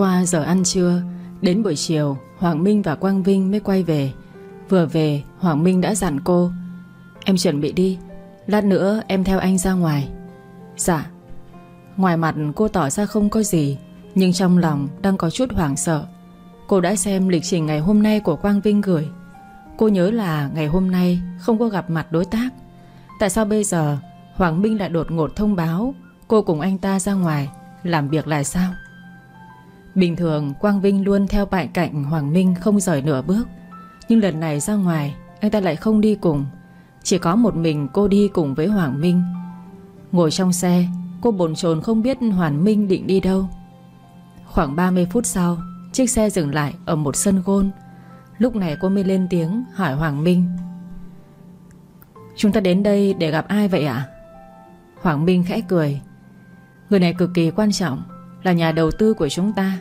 Qua giờ ăn trưa, Đến buổi chiều, Hoàng Minh và Quang Vinh mới quay về. Vừa về, Hoàng Minh đã dặn cô, Em chuẩn bị đi, Lát nữa em theo anh ra ngoài. Dạ. Ngoài mặt cô tỏ ra không có gì, Nhưng trong lòng đang có chút hoảng sợ. Cô đã xem lịch trình ngày hôm nay của Quang Vinh gửi. Cô nhớ là ngày hôm nay Không có gặp mặt đối tác. Tại sao bây giờ Hoàng Minh lại đột ngột thông báo Cô cùng anh ta ra ngoài, Làm việc là sao? Bình thường, Quang Vinh luôn theo bạn cạnh Hoàng Minh không rời nửa bước. Nhưng lần này ra ngoài, Anh ta lại không đi cùng. Chỉ có một mình cô đi cùng với Hoàng Minh. Ngồi trong xe, Cô bồn chồn không biết Hoàng Minh định đi đâu. Khoảng 30 phút sau, Chiếc xe dừng lại ở một sân gôn. Lúc này cô mới lên tiếng hỏi Hoàng Minh. Chúng ta đến đây để gặp ai vậy ạ? Hoàng Minh khẽ cười. Người này cực kỳ quan trọng. Là nhà đầu tư của chúng ta.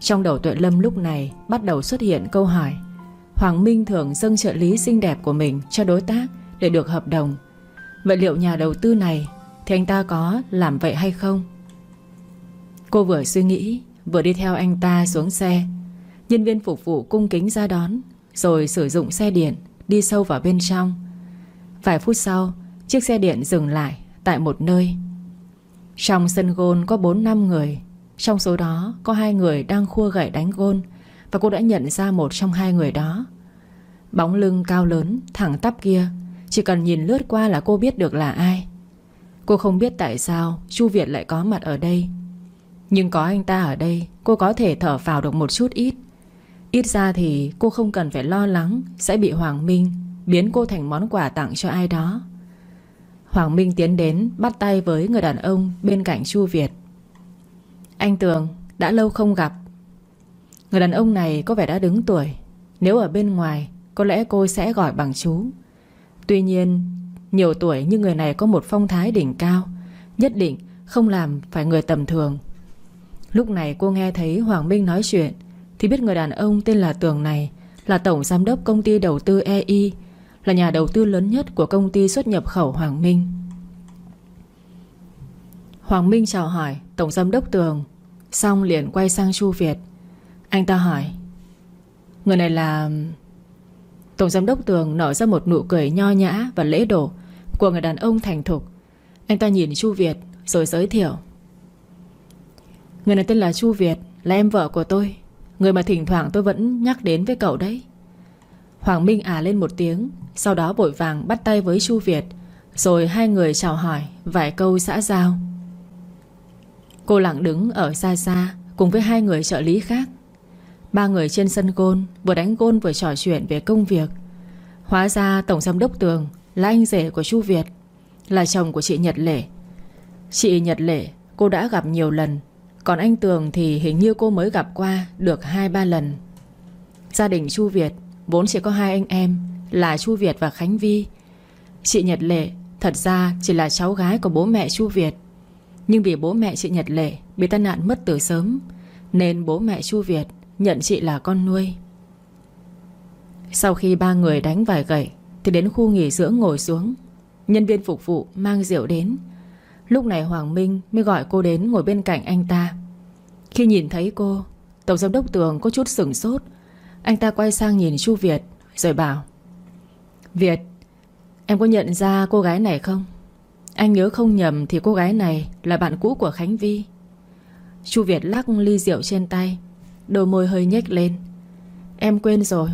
Trong đầu Tuệ Lâm lúc này Bắt đầu xuất hiện câu hỏi, Hoàng Minh thường dâng trợ lý xinh đẹp của mình Cho đối tác để được hợp đồng. Vậy liệu nhà đầu tư này Thì anh ta có làm vậy hay không? Cô vừa suy nghĩ, Vừa đi theo anh ta xuống xe. Nhân viên phục vụ cung kính ra đón, Rồi sử dụng xe điện Đi sâu vào bên trong. Vài phút sau, Chiếc xe điện dừng lại Tại một nơi. Trong sân gôn có 4-5 người. Trong số đó, có hai người đang khua gậy đánh gôn Và cô đã nhận ra một trong hai người đó. Bóng lưng cao lớn, Thẳng tắp kia, Chỉ cần nhìn lướt qua là cô biết được là ai. Cô không biết tại sao Chu Việt lại có mặt ở đây. Nhưng có anh ta ở đây, Cô có thể thở vào được một chút ít. Ít ra thì cô không cần phải lo lắng Sẽ bị Hoàng Minh Biến cô thành món quà tặng cho ai đó. Hoàng Minh tiến đến, Bắt tay với người đàn ông bên cạnh Chu Việt. Anh Tường Đã lâu không gặp. Người đàn ông này có vẻ đã đứng tuổi. Nếu ở bên ngoài, Có lẽ cô sẽ gọi bằng chú. Tuy nhiên, Nhiều tuổi nhưng người này có một phong thái đỉnh cao, Nhất định không làm phải người tầm thường. Lúc này cô nghe thấy Hoàng Minh nói chuyện, Thì biết người đàn ông tên là Tường này Là tổng giám đốc công ty đầu tư EI là nhà đầu tư lớn nhất của công ty xuất nhập khẩu Hoàng Minh. Hoàng Minh chào hỏi Tổng giám đốc Tường, Xong liền quay sang Chu Việt. Anh ta hỏi, Người này là... Tổng giám đốc Tường nở ra một nụ cười nho nhã và lễ độ Của người đàn ông thành thục. Anh ta nhìn Chu Việt rồi giới thiệu, Người này tên là Chu Việt, Là em vợ của tôi. Người mà thỉnh thoảng tôi vẫn nhắc đến với cậu đấy. Hoàng Minh à lên một tiếng, Sau đó vội vàng bắt tay với Chu Việt, Rồi hai người chào hỏi Vài câu xã giao. Cô lặng đứng ở xa xa Cùng với hai người trợ lý khác. Ba người trên sân gôn Vừa đánh gôn vừa trò chuyện về công việc. Hóa ra Tổng Giám đốc Tường Là anh rể của Chu Việt, Là chồng của chị Nhật Lệ. Chị Nhật Lệ cô đã gặp nhiều lần, Còn anh Tường thì hình như cô mới gặp qua Được 2-3 lần. Gia đình Chu Việt Vốn chỉ có hai anh em, Là Chu Việt và Khánh Vi. Chị Nhật Lệ, Thật ra chỉ là cháu gái của bố mẹ Chu Việt. Nhưng vì bố mẹ chị Nhật Lệ Bị tai nạn mất từ sớm, Nên bố mẹ Chu Việt Nhận chị là con nuôi. Sau khi ba người đánh vài gậy, Thì đến khu nghỉ dưỡng ngồi xuống. Nhân viên phục vụ mang rượu đến. Lúc này Hoàng Minh mới gọi cô đến ngồi bên cạnh anh ta. Khi nhìn thấy cô, Tổng giám đốc Tường có chút sửng sốt. Anh ta quay sang nhìn Chu Việt, Rồi bảo, Việt, Em có nhận ra cô gái này không? Anh nhớ không nhầm thì cô gái này Là bạn cũ của Khánh Vi. Chu Việt lắc ly rượu trên tay, Đôi môi hơi nhếch lên. Em quên rồi.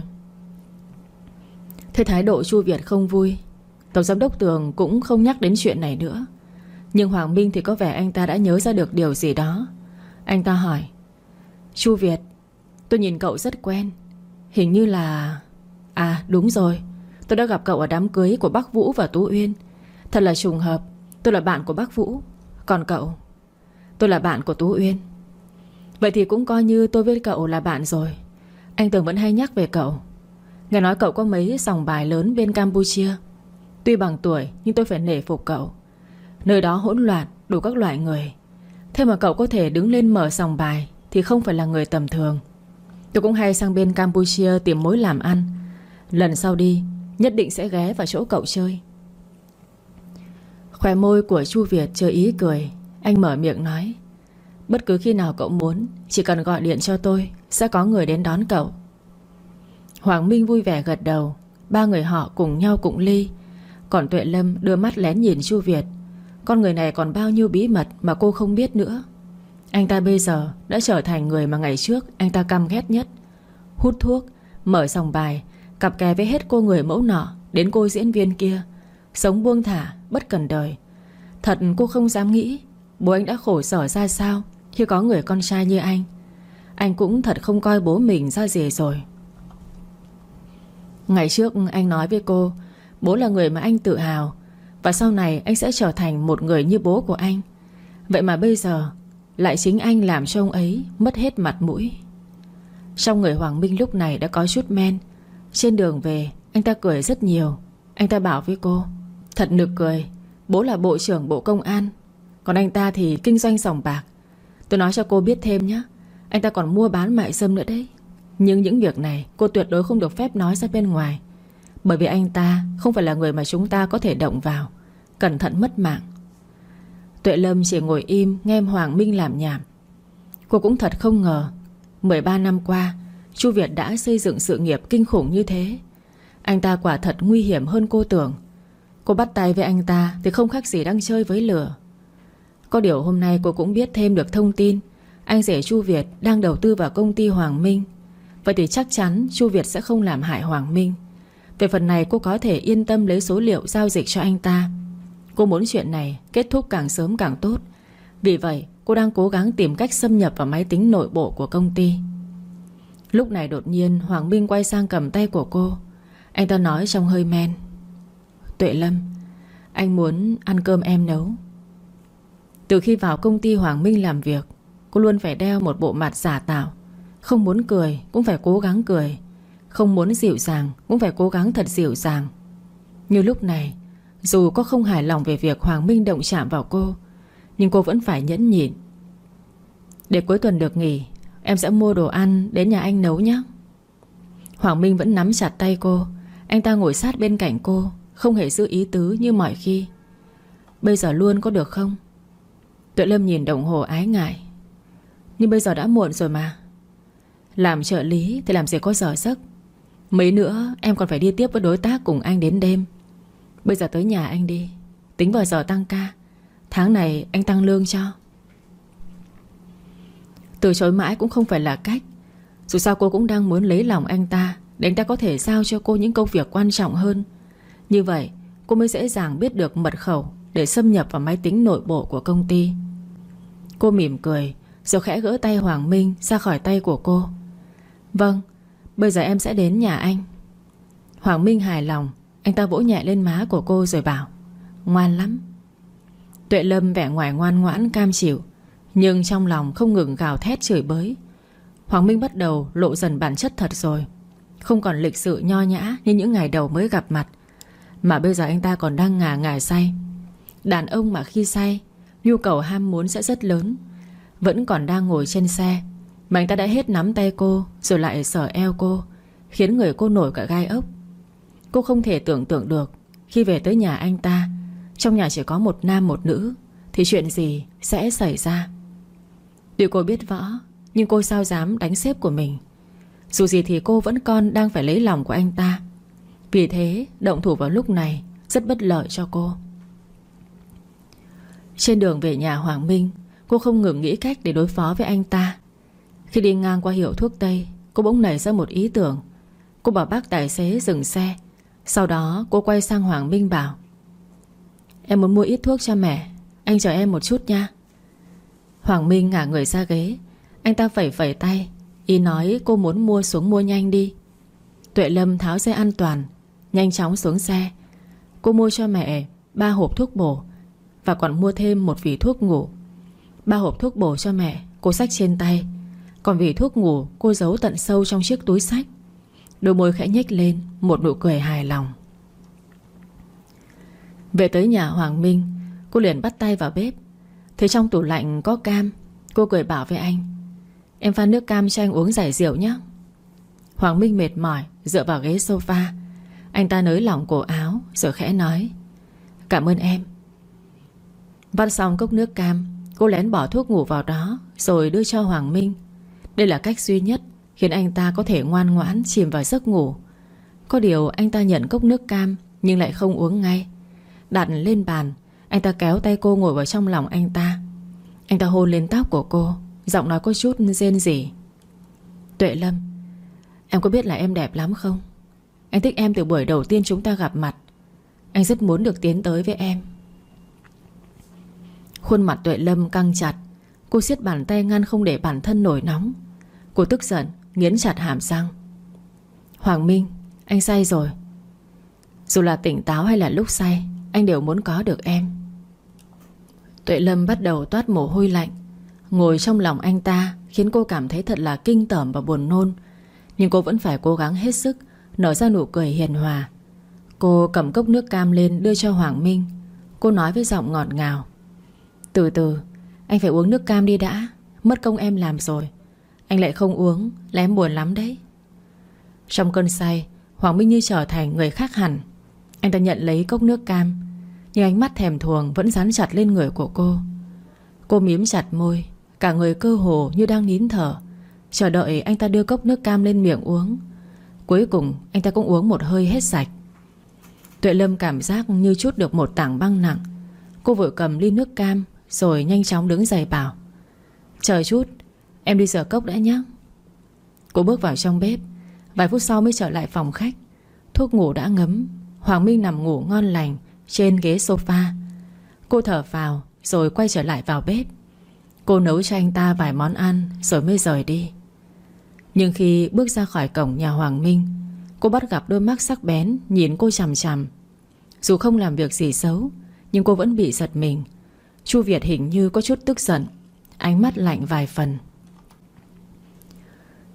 Thế thái độ Chu Việt không vui, Tổng giám đốc Tường cũng không nhắc đến chuyện này nữa. Nhưng Hoàng Minh thì có vẻ anh ta đã nhớ ra được điều gì đó. Anh ta hỏi, Chu Việt, Tôi nhìn cậu rất quen Hình như là... À đúng rồi. Tôi đã gặp cậu ở đám cưới của bác Vũ và Tú Uyên. Thật là trùng hợp. Tôi là bạn của bác Vũ. Còn cậu? Tôi là bạn của Tú Uyên. Vậy thì cũng coi như tôi với cậu là bạn rồi. Anh Tường vẫn hay nhắc về cậu. Nghe nói cậu có mấy sòng bài lớn bên Campuchia. Tuy bằng tuổi, Nhưng tôi phải nể phục cậu. Nơi đó hỗn loạn, đủ các loại người. Thế mà cậu có thể đứng lên mở sòng bài Thì không phải là người tầm thường. Tôi cũng hay sang bên Campuchia tìm mối làm ăn. Lần sau đi, Nhất định sẽ ghé vào chỗ cậu chơi. Khỏe môi của Chu Việt chơi ý cười. Anh mở miệng nói, Bất cứ khi nào cậu muốn, Chỉ cần gọi điện cho tôi, Sẽ có người đến đón cậu. Hoàng Minh vui vẻ gật đầu. Ba người họ cùng nhau cụng ly. Còn Tuệ Lâm đưa mắt lén nhìn Chu Việt. Con người này còn bao nhiêu bí mật Mà cô không biết nữa. Anh ta bây giờ đã trở thành người mà ngày trước Anh ta căm ghét nhất. Hút thuốc, mở sòng bài Cặp kè với hết cô người mẫu nọ Đến cô diễn viên kia. Sống buông thả, bất cần đời. Thật cô không dám nghĩ Bố anh đã khổ sở ra sao Khi có người con trai như anh. Anh cũng thật không coi bố mình ra gì rồi. Ngày trước anh nói với cô Bố là người mà anh tự hào Và sau này anh sẽ trở thành một người như bố của anh. Vậy mà bây giờ lại chính anh làm cho ông ấy Mất hết mặt mũi. Trong người Hoàng Minh lúc này đã có chút men. Trên đường về, Anh ta cười rất nhiều. Anh ta bảo với cô, Thật nực cười, Bố là bộ trưởng bộ công an, Còn anh ta thì kinh doanh sòng bạc. Tôi nói cho cô biết thêm nhé, Anh ta còn mua bán mại dâm nữa đấy. Nhưng những việc này cô tuyệt đối không được phép nói ra bên ngoài, Bởi vì anh ta không phải là người mà chúng ta có thể động vào, Cẩn thận mất mạng. Tuệ Lâm chỉ ngồi im, nghe Hoàng Minh làm nhảm. Cô cũng thật không ngờ 13 năm qua, Chu Việt đã xây dựng sự nghiệp kinh khủng như thế. Anh ta quả thật nguy hiểm hơn cô tưởng. Cô bắt tay với anh ta Thì không khác gì đang chơi với lửa. Có điều hôm nay cô cũng biết thêm được thông tin, Anh rể Chu Việt đang đầu tư vào công ty Hoàng Minh. Vậy thì chắc chắn Chu Việt sẽ không làm hại Hoàng Minh. Về phần này cô có thể yên tâm lấy số liệu giao dịch cho anh ta. Cô muốn chuyện này kết thúc càng sớm càng tốt. Vì vậy, cô đang cố gắng tìm cách xâm nhập vào máy tính nội bộ của công ty. Lúc này đột nhiên, Hoàng Minh quay sang cầm tay của cô. Anh ta nói trong hơi men. Tuệ Lâm, Anh muốn ăn cơm em nấu. Từ khi vào công ty Hoàng Minh làm việc, Cô luôn phải đeo một bộ mặt giả tạo. Không muốn cười, cũng phải cố gắng cười. Không muốn dịu dàng, Cũng phải cố gắng thật dịu dàng. Như lúc này dù có không hài lòng về việc Hoàng Minh động chạm vào cô, Nhưng cô vẫn phải nhẫn nhịn. Để cuối tuần được nghỉ, Em sẽ mua đồ ăn đến nhà anh nấu nhé. Hoàng Minh vẫn nắm chặt tay cô. Anh ta ngồi sát bên cạnh cô, không hề giữ ý tứ như mọi khi. Bây giờ luôn có được không? Tuệ Lâm nhìn đồng hồ ái ngại. Nhưng bây giờ đã muộn rồi mà. Làm trợ lý thì làm gì có giờ giấc. Mấy nữa em còn phải đi tiếp với đối tác cùng anh đến đêm. Bây giờ tới nhà anh đi. Tính vào giờ tăng ca. Tháng này anh tăng lương cho. Từ chối mãi cũng không phải là cách. Dù sao cô cũng đang muốn lấy lòng anh ta Để anh ta có thể giao cho cô những công việc quan trọng hơn. Như vậy, cô mới dễ dàng biết được mật khẩu Để xâm nhập vào máy tính nội bộ của công ty. Cô mỉm cười, Rồi khẽ gỡ tay Hoàng Minh ra khỏi tay của cô. Vâng Bây giờ em sẽ đến nhà anh. Hoàng Minh hài lòng anh ta vỗ nhẹ lên má của cô rồi bảo, Ngoan lắm. Tuệ Lâm vẻ ngoài ngoan ngoãn, cam chịu, Nhưng trong lòng không ngừng gào thét chửi bới. Hoàng Minh bắt đầu lộ dần bản chất thật rồi, Không còn lịch sự nho nhã Như những ngày đầu mới gặp mặt. Mà bây giờ anh ta còn đang ngả ngà say. Đàn ông mà khi say, Nhu cầu ham muốn sẽ rất lớn. Vẫn còn đang ngồi trên xe, Mà anh ta đã hết nắm tay cô Rồi lại sở eo cô, Khiến người cô nổi cả gai ốc. Cô không thể tưởng tượng được. Khi về tới nhà anh ta, Trong nhà chỉ có một nam một nữ, Thì chuyện gì sẽ xảy ra? Tuy cô biết võ Nhưng cô sao dám đánh xếp của mình? Dù gì thì cô vẫn còn đang phải lấy lòng của anh ta. Vì thế, động thủ vào lúc này Rất bất lợi cho cô. Trên đường về nhà Hoàng Minh, Cô không ngừng nghĩ cách để đối phó với anh ta. Khi đi ngang qua hiệu thuốc Tây, Cô bỗng nảy ra một ý tưởng. Cô bảo bác tài xế dừng xe sau đó, cô quay sang Hoàng Minh bảo, Em muốn mua ít thuốc cho mẹ, Anh chờ em một chút nha. Hoàng Minh ngả người ra ghế, Anh ta phẩy phẩy tay, Ý nói cô muốn mua xuống mua nhanh đi. Tuệ Lâm tháo dây an toàn, Nhanh chóng xuống xe. Cô mua cho mẹ ba hộp thuốc bổ Và còn mua thêm một vỉ thuốc ngủ. Ba hộp thuốc bổ cho mẹ, Cô xách trên tay. Còn vỉ thuốc ngủ cô giấu tận sâu trong chiếc túi sách Đôi môi khẽ nhếch lên, Một nụ cười hài lòng. Về tới nhà Hoàng Minh, Cô liền bắt tay vào bếp. Thấy trong tủ lạnh có cam, Cô cười bảo với anh, Em pha nước cam cho anh uống giải rượu nhé. Hoàng Minh mệt mỏi, Dựa vào ghế sofa. Anh ta nới lỏng cổ áo, Rồi khẽ nói, Cảm ơn em. Văn xong cốc nước cam, Cô lén bỏ thuốc ngủ vào đó, Rồi đưa cho Hoàng Minh. Đây là cách duy nhất Khiến anh ta có thể ngoan ngoãn chìm vào giấc ngủ. Có điều anh ta nhận cốc nước cam, Nhưng lại không uống ngay. Đặt lên bàn, Anh ta kéo tay cô ngồi vào trong lòng anh ta. Anh ta hôn lên tóc của cô, Giọng nói có chút rên rỉ. Tuệ Lâm, Em có biết là em đẹp lắm không? Anh thích em từ buổi đầu tiên chúng ta gặp mặt. Anh rất muốn được tiến tới với em. Khuôn mặt Tuệ Lâm căng chặt. Cô siết bàn tay ngăn không để bản thân nổi nóng. Cô tức giận. Nghiến chặt hàm răng. Hoàng Minh, Anh say rồi. Dù là tỉnh táo hay là lúc say, Anh đều muốn có được em. Tuệ Lâm bắt đầu toát mồ hôi lạnh. Ngồi trong lòng anh ta Khiến cô cảm thấy thật là kinh tởm và buồn nôn. Nhưng cô vẫn phải cố gắng hết sức, Nở ra nụ cười hiền hòa. Cô cầm cốc nước cam lên đưa cho Hoàng Minh. Cô nói với giọng ngọt ngào. Từ từ, Anh phải uống nước cam đi đã, Mất công em làm rồi. Anh lại không uống là em buồn lắm đấy. Trong cơn say, Hoàng Minh như trở thành người khác hẳn. Anh ta nhận lấy cốc nước cam, Nhưng ánh mắt thèm thuồng Vẫn dán chặt lên người của cô. Cô mím chặt môi, Cả người cơ hồ như đang nín thở. Chờ đợi anh ta đưa cốc nước cam lên miệng uống. Cuối cùng, anh ta cũng uống một hơi hết sạch. Tuệ Lâm cảm giác như chút được một tảng băng nặng. Cô vội cầm ly nước cam, Rồi nhanh chóng đứng dậy bảo, Chờ chút Em đi rửa cốc đã nhé Cô bước vào trong bếp. Vài phút sau mới trở lại phòng khách. Thuốc ngủ đã ngấm. Hoàng Minh nằm ngủ ngon lành Trên ghế sofa. Cô thở vào rồi quay trở lại vào bếp. Cô nấu cho anh ta vài món ăn Rồi mới rời đi. Nhưng khi bước ra khỏi cổng nhà Hoàng Minh, Cô bắt gặp đôi mắt sắc bén Nhìn cô chằm chằm. Dù không làm việc gì xấu, Nhưng cô vẫn bị giật mình. Chu Việt hình như có chút tức giận. Ánh mắt lạnh vài phần.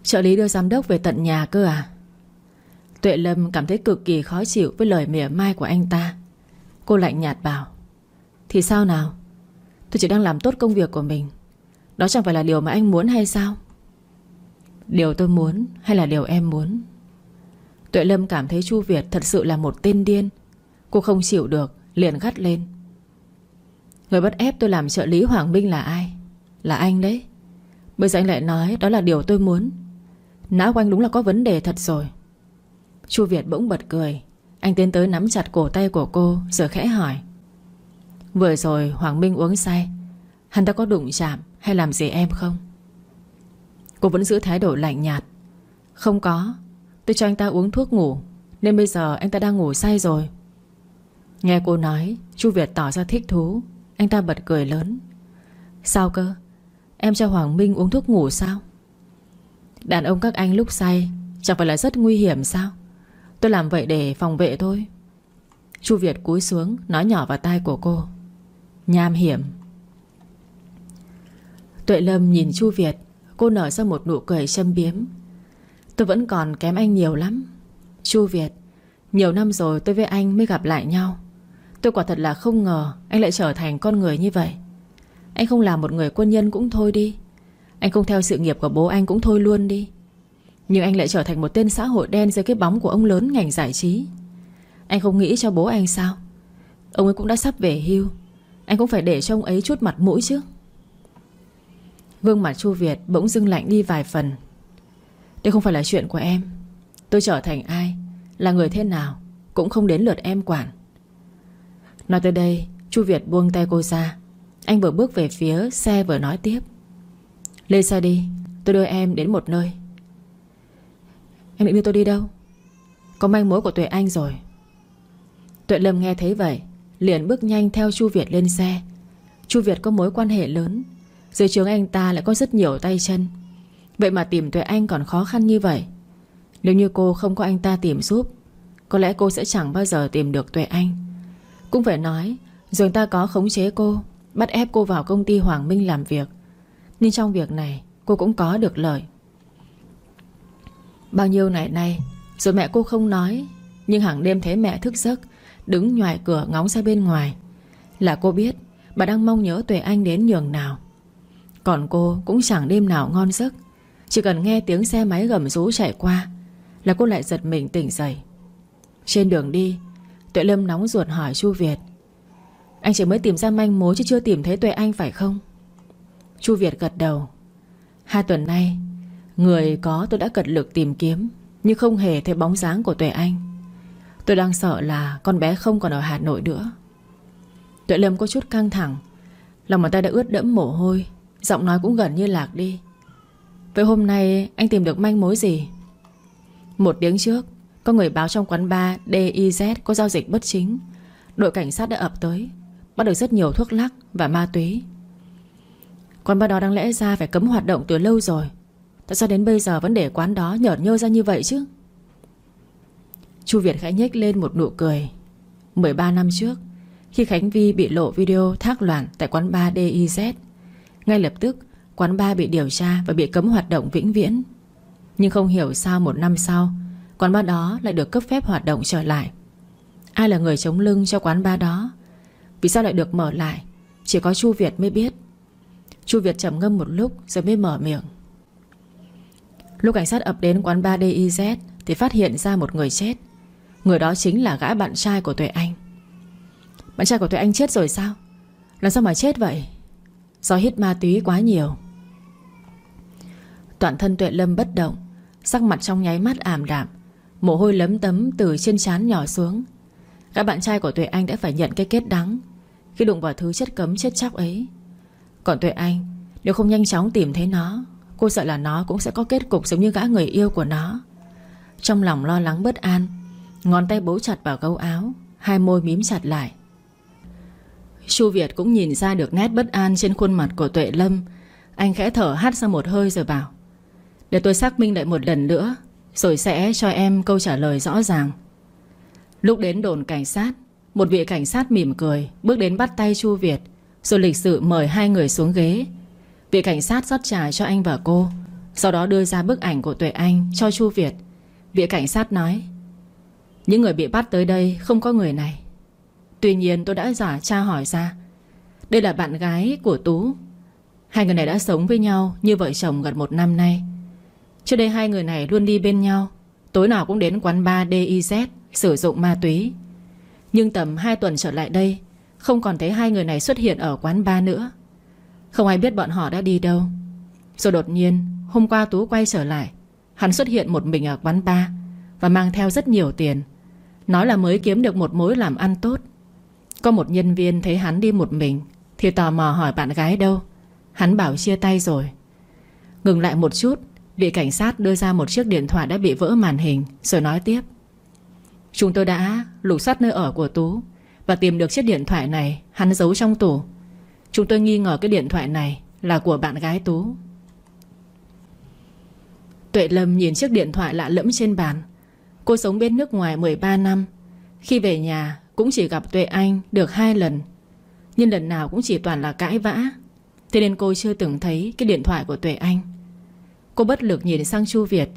Trợ lý đưa giám đốc về tận nhà cơ à? Tuệ Lâm cảm thấy cực kỳ khó chịu Với lời mỉa mai của anh ta. Cô lạnh nhạt bảo, Thì sao nào? Tôi chỉ đang làm tốt công việc của mình. Đó chẳng phải là điều mà anh muốn hay sao? Điều tôi muốn Hay là điều em muốn? Tuệ Lâm cảm thấy Chu Việt thật sự là một tên điên. Cô không chịu được, Liền gắt lên. Người bắt ép tôi làm trợ lý Hoàng Minh là ai? Là anh đấy. Bây giờ anh lại nói đó là điều tôi muốn. Não của anh đúng là có vấn đề thật rồi. Chu Việt bỗng bật cười. Anh tiến tới nắm chặt cổ tay của cô, Rồi khẽ hỏi. Vừa rồi Hoàng Minh uống say, Hắn ta có đụng chạm hay làm gì em không? Cô vẫn giữ thái độ lạnh nhạt. Không có, Tôi cho anh ta uống thuốc ngủ, Nên bây giờ anh ta đang ngủ say rồi. Nghe cô nói, Chu Việt tỏ ra thích thú. Anh ta bật cười lớn. Sao cơ? Em cho Hoàng Minh uống thuốc ngủ sao? Đàn ông các anh lúc say, Chẳng phải là rất nguy hiểm sao? Tôi làm vậy để phòng vệ thôi. Chu Việt cúi xuống, Nói nhỏ vào tai của cô. Nham hiểm. Tuệ Lâm nhìn Chu Việt, Cô nở ra một nụ cười châm biếm. Tôi vẫn còn kém anh nhiều lắm. Chu Việt, Nhiều năm rồi tôi với anh mới gặp lại nhau. Tôi quả thật là không ngờ Anh lại trở thành con người như vậy. Anh không làm một người quân nhân cũng thôi đi. Anh không theo sự nghiệp của bố anh cũng thôi luôn đi. Nhưng anh lại trở thành một tên xã hội đen Dưới cái bóng của ông lớn ngành giải trí. Anh không nghĩ cho bố anh sao? Ông ấy cũng đã sắp về hưu. Anh cũng phải để cho ông ấy chút mặt mũi chứ. Gương mặt Chu Việt bỗng dưng lạnh đi vài phần. Đây không phải là chuyện của em. Tôi trở thành ai, Là người thế nào, Cũng không đến lượt em quản. Nói tới đây, Chu Việt buông tay cô ra. Anh vừa bước về phía xe vừa nói tiếp. Lên xe đi, Tôi đưa em đến một nơi. Em định đưa tôi đi đâu? Có manh mối của Tuệ Anh rồi. Tuệ Lâm nghe thấy vậy, Liền bước nhanh theo Chu Việt lên xe. Chu Việt có mối quan hệ lớn, Dưới trường anh ta lại có rất nhiều tay chân. Vậy mà tìm Tuệ Anh còn khó khăn như vậy. Nếu như cô không có anh ta tìm giúp, Có lẽ cô sẽ chẳng bao giờ tìm được Tuệ Anh. Cũng phải nói, Dù anh ta có khống chế cô, Bắt ép cô vào công ty Hoàng Minh làm việc nhưng trong việc này, Cô cũng có được lợi. Bao nhiêu ngày nay, Rồi mẹ cô không nói, Nhưng hàng đêm thấy mẹ thức giấc, Đứng ngoài cửa ngóng ra bên ngoài. Là cô biết, Bà đang mong nhớ Tuệ Anh đến nhường nào. Còn cô cũng chẳng đêm nào ngon giấc. Chỉ cần nghe tiếng xe máy gầm rú chạy qua, Là cô lại giật mình tỉnh dậy. Trên đường đi, Tuệ Lâm nóng ruột hỏi Chu Việt. Anh chỉ mới tìm ra manh mối chứ chưa tìm thấy Tuệ Anh phải không? Chu Việt gật đầu. Hai tuần nay, Người có tôi đã cật lực tìm kiếm, Nhưng không hề thấy bóng dáng của Tuệ Anh. Tôi đang sợ là con bé không còn ở Hà Nội nữa. Tuệ Lâm có chút căng thẳng, Lòng bàn tay đã ướt đẫm mồ hôi, Giọng nói cũng gần như lạc đi. Vậy hôm nay anh tìm được manh mối gì? Một tiếng trước, Có người báo trong quán bar DIZ Có giao dịch bất chính. Đội cảnh sát đã ập tới, Bắt được rất nhiều thuốc lắc và ma túy. Quán bar đó đáng lẽ ra phải cấm hoạt động từ lâu rồi. Tại sao đến bây giờ vẫn để quán đó nhởn nhơ ra như vậy chứ? Chu Việt khẽ nhếch lên một nụ cười. 13 năm trước, Khi Khánh Vi bị lộ video thác loạn Tại quán bar DIZ Ngay lập tức Quán bar bị điều tra và bị cấm hoạt động vĩnh viễn. Nhưng không hiểu sao một năm sau, Quán bar đó lại được cấp phép hoạt động trở lại. Ai là người chống lưng cho quán bar đó? Vì sao lại được mở lại? Chỉ có Chu Việt mới biết. Chu Việt trầm ngâm một lúc rồi mới mở miệng. Lúc cảnh sát ập đến quán 3DIZ Thì phát hiện ra một người chết. Người đó chính là gã bạn trai của Tuệ Anh. Bạn trai của Tuệ Anh chết rồi sao? Làm sao mà chết vậy? Do hít ma túy quá nhiều. Toàn thân Tuệ Lâm bất động, Sắc mặt trong nháy mắt ảm đạm, Mồ hôi lấm tấm từ trên trán nhỏ xuống. Các bạn trai của Tuệ Anh đã phải nhận cái kết đắng. Khi đụng vào thứ chất cấm chết chóc ấy còn Tuệ Anh, Nếu không nhanh chóng tìm thấy nó, Cô sợ là nó cũng sẽ có kết cục giống như gã người yêu của nó. Trong lòng lo lắng bất an, Ngón tay bấu chặt vào gấu áo, Hai môi mím chặt lại. Chu Việt cũng nhìn ra được nét bất an Trên khuôn mặt của Tuệ Lâm. Anh khẽ thở hắt ra một hơi rồi bảo, Để tôi xác minh lại một lần nữa, Rồi sẽ cho em câu trả lời rõ ràng. Lúc đến đồn cảnh sát, Một vị cảnh sát mỉm cười Bước đến bắt tay Chu Việt. Rồi lịch sự mời hai người xuống ghế. Vị cảnh sát rót trà cho anh và cô, Sau đó đưa ra bức ảnh của Tuệ Anh Cho Chu Việt. Vị cảnh sát nói, Những người bị bắt tới đây không có người này. Tuy nhiên tôi đã giả tra hỏi ra. Đây là bạn gái của Tú. Hai người này đã sống với nhau Như vợ chồng gần một năm nay. Trước đây hai người này luôn đi bên nhau. Tối nào cũng đến quán bar DIZ Sử dụng ma túy. Nhưng tầm 2 tuần trở lại đây không còn thấy hai người này xuất hiện ở quán bar nữa. Không ai biết bọn họ đã đi đâu. Rồi đột nhiên, Hôm qua Tú quay trở lại. Hắn xuất hiện một mình ở quán bar Và mang theo rất nhiều tiền. Nói là mới kiếm được một mối làm ăn tốt. Có một nhân viên thấy hắn đi một mình Thì tò mò hỏi bạn gái đâu. Hắn bảo chia tay rồi. Ngừng lại một chút Vị cảnh sát đưa ra một chiếc điện thoại đã bị vỡ màn hình, Rồi nói tiếp. Chúng tôi đã lục soát nơi ở của Tú. Và tìm được chiếc điện thoại này, Hắn giấu trong tủ. Chúng tôi nghi ngờ cái điện thoại này Là của bạn gái Tú. Tuệ Lâm nhìn chiếc điện thoại lạ lẫm trên bàn. Cô sống bên nước ngoài 13 năm. Khi về nhà, cũng chỉ gặp Tuệ Anh được hai lần. Nhưng lần nào cũng chỉ toàn là cãi vã. Thế nên cô chưa từng thấy cái điện thoại của Tuệ Anh. Cô bất lực nhìn sang Chu Việt.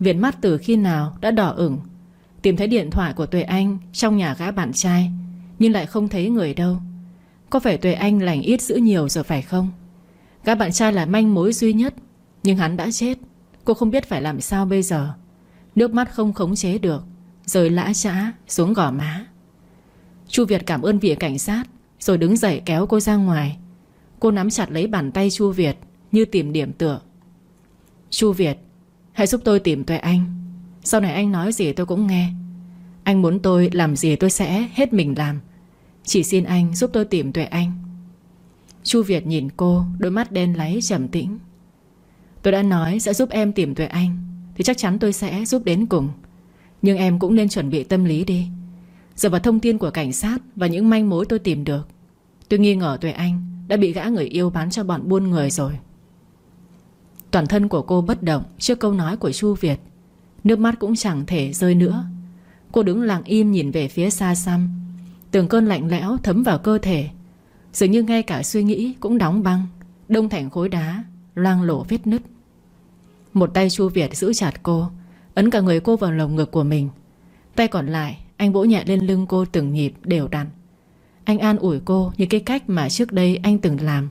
Việt mắt từ khi nào đã đỏ ửng. Tìm thấy điện thoại của Tuệ Anh Trong nhà gã bạn trai. Nhưng lại không thấy người đâu. Có phải Tuệ Anh lành ít giữ nhiều rồi phải không? Các bạn trai là manh mối duy nhất, Nhưng hắn đã chết. Cô không biết phải làm sao bây giờ. Nước mắt không khống chế được Rơi lã trã xuống gò má. Chu Việt cảm ơn vị cảnh sát, Rồi đứng dậy kéo cô ra ngoài. Cô nắm chặt lấy bàn tay Chu Việt Như tìm điểm tựa. Chu Việt, Hãy giúp tôi tìm Tuệ Anh. Sau này anh nói gì tôi cũng nghe. Anh muốn tôi làm gì tôi sẽ hết mình làm. Chỉ xin anh giúp tôi tìm Tuệ Anh. Chu Việt nhìn cô, Đôi mắt đen láy trầm tĩnh. Tôi đã nói sẽ giúp em tìm Tuệ Anh, Thì chắc chắn tôi sẽ giúp đến cùng. Nhưng em cũng nên chuẩn bị tâm lý đi. Giờ vào thông tin của cảnh sát Và những manh mối tôi tìm được, Tôi nghi ngờ Tuệ Anh Đã bị gã người yêu bán cho bọn buôn người rồi. Toàn thân của cô bất động Trước câu nói của Chu Việt. Nước mắt cũng chẳng thể rơi nữa. Cô đứng lặng im nhìn về phía xa xăm. Từng cơn lạnh lẽo thấm vào cơ thể. Dường như ngay cả suy nghĩ cũng đóng băng. Đông thành khối đá, Loang lổ vết nứt. Một tay Chu Việt giữ chặt cô, Ấn cả người cô vào lồng ngực của mình. Tay còn lại, anh vỗ nhẹ lên lưng cô từng nhịp đều đặn. Anh an ủi cô như cái cách mà trước đây anh từng làm.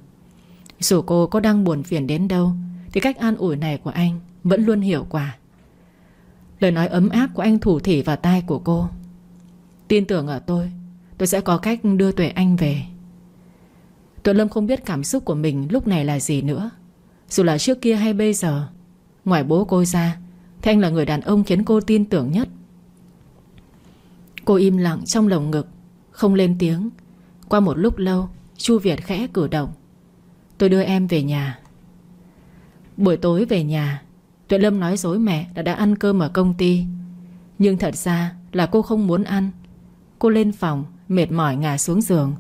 Dù cô có đang buồn phiền đến đâu, Thì cách an ủi này của anh Vẫn luôn hiệu quả. Lời nói ấm áp của anh thủ thỉ vào tai của cô. Tin tưởng ở tôi Tôi sẽ có cách đưa Tuệ Anh về. Tuệ Lâm không biết cảm xúc của mình lúc này là gì nữa. Dù là trước kia hay bây giờ, Ngoài bố cô ra, Thì anh là người đàn ông khiến cô tin tưởng nhất. Cô im lặng trong lồng ngực, Không lên tiếng. Qua một lúc lâu, Chu Việt khẽ cử động. Tôi đưa em về nhà. Buổi tối về nhà Tuệ Lâm nói dối mẹ là đã ăn cơm ở công ty. Nhưng thật ra là cô không muốn ăn. Cô lên phòng, Mệt mỏi ngả xuống giường.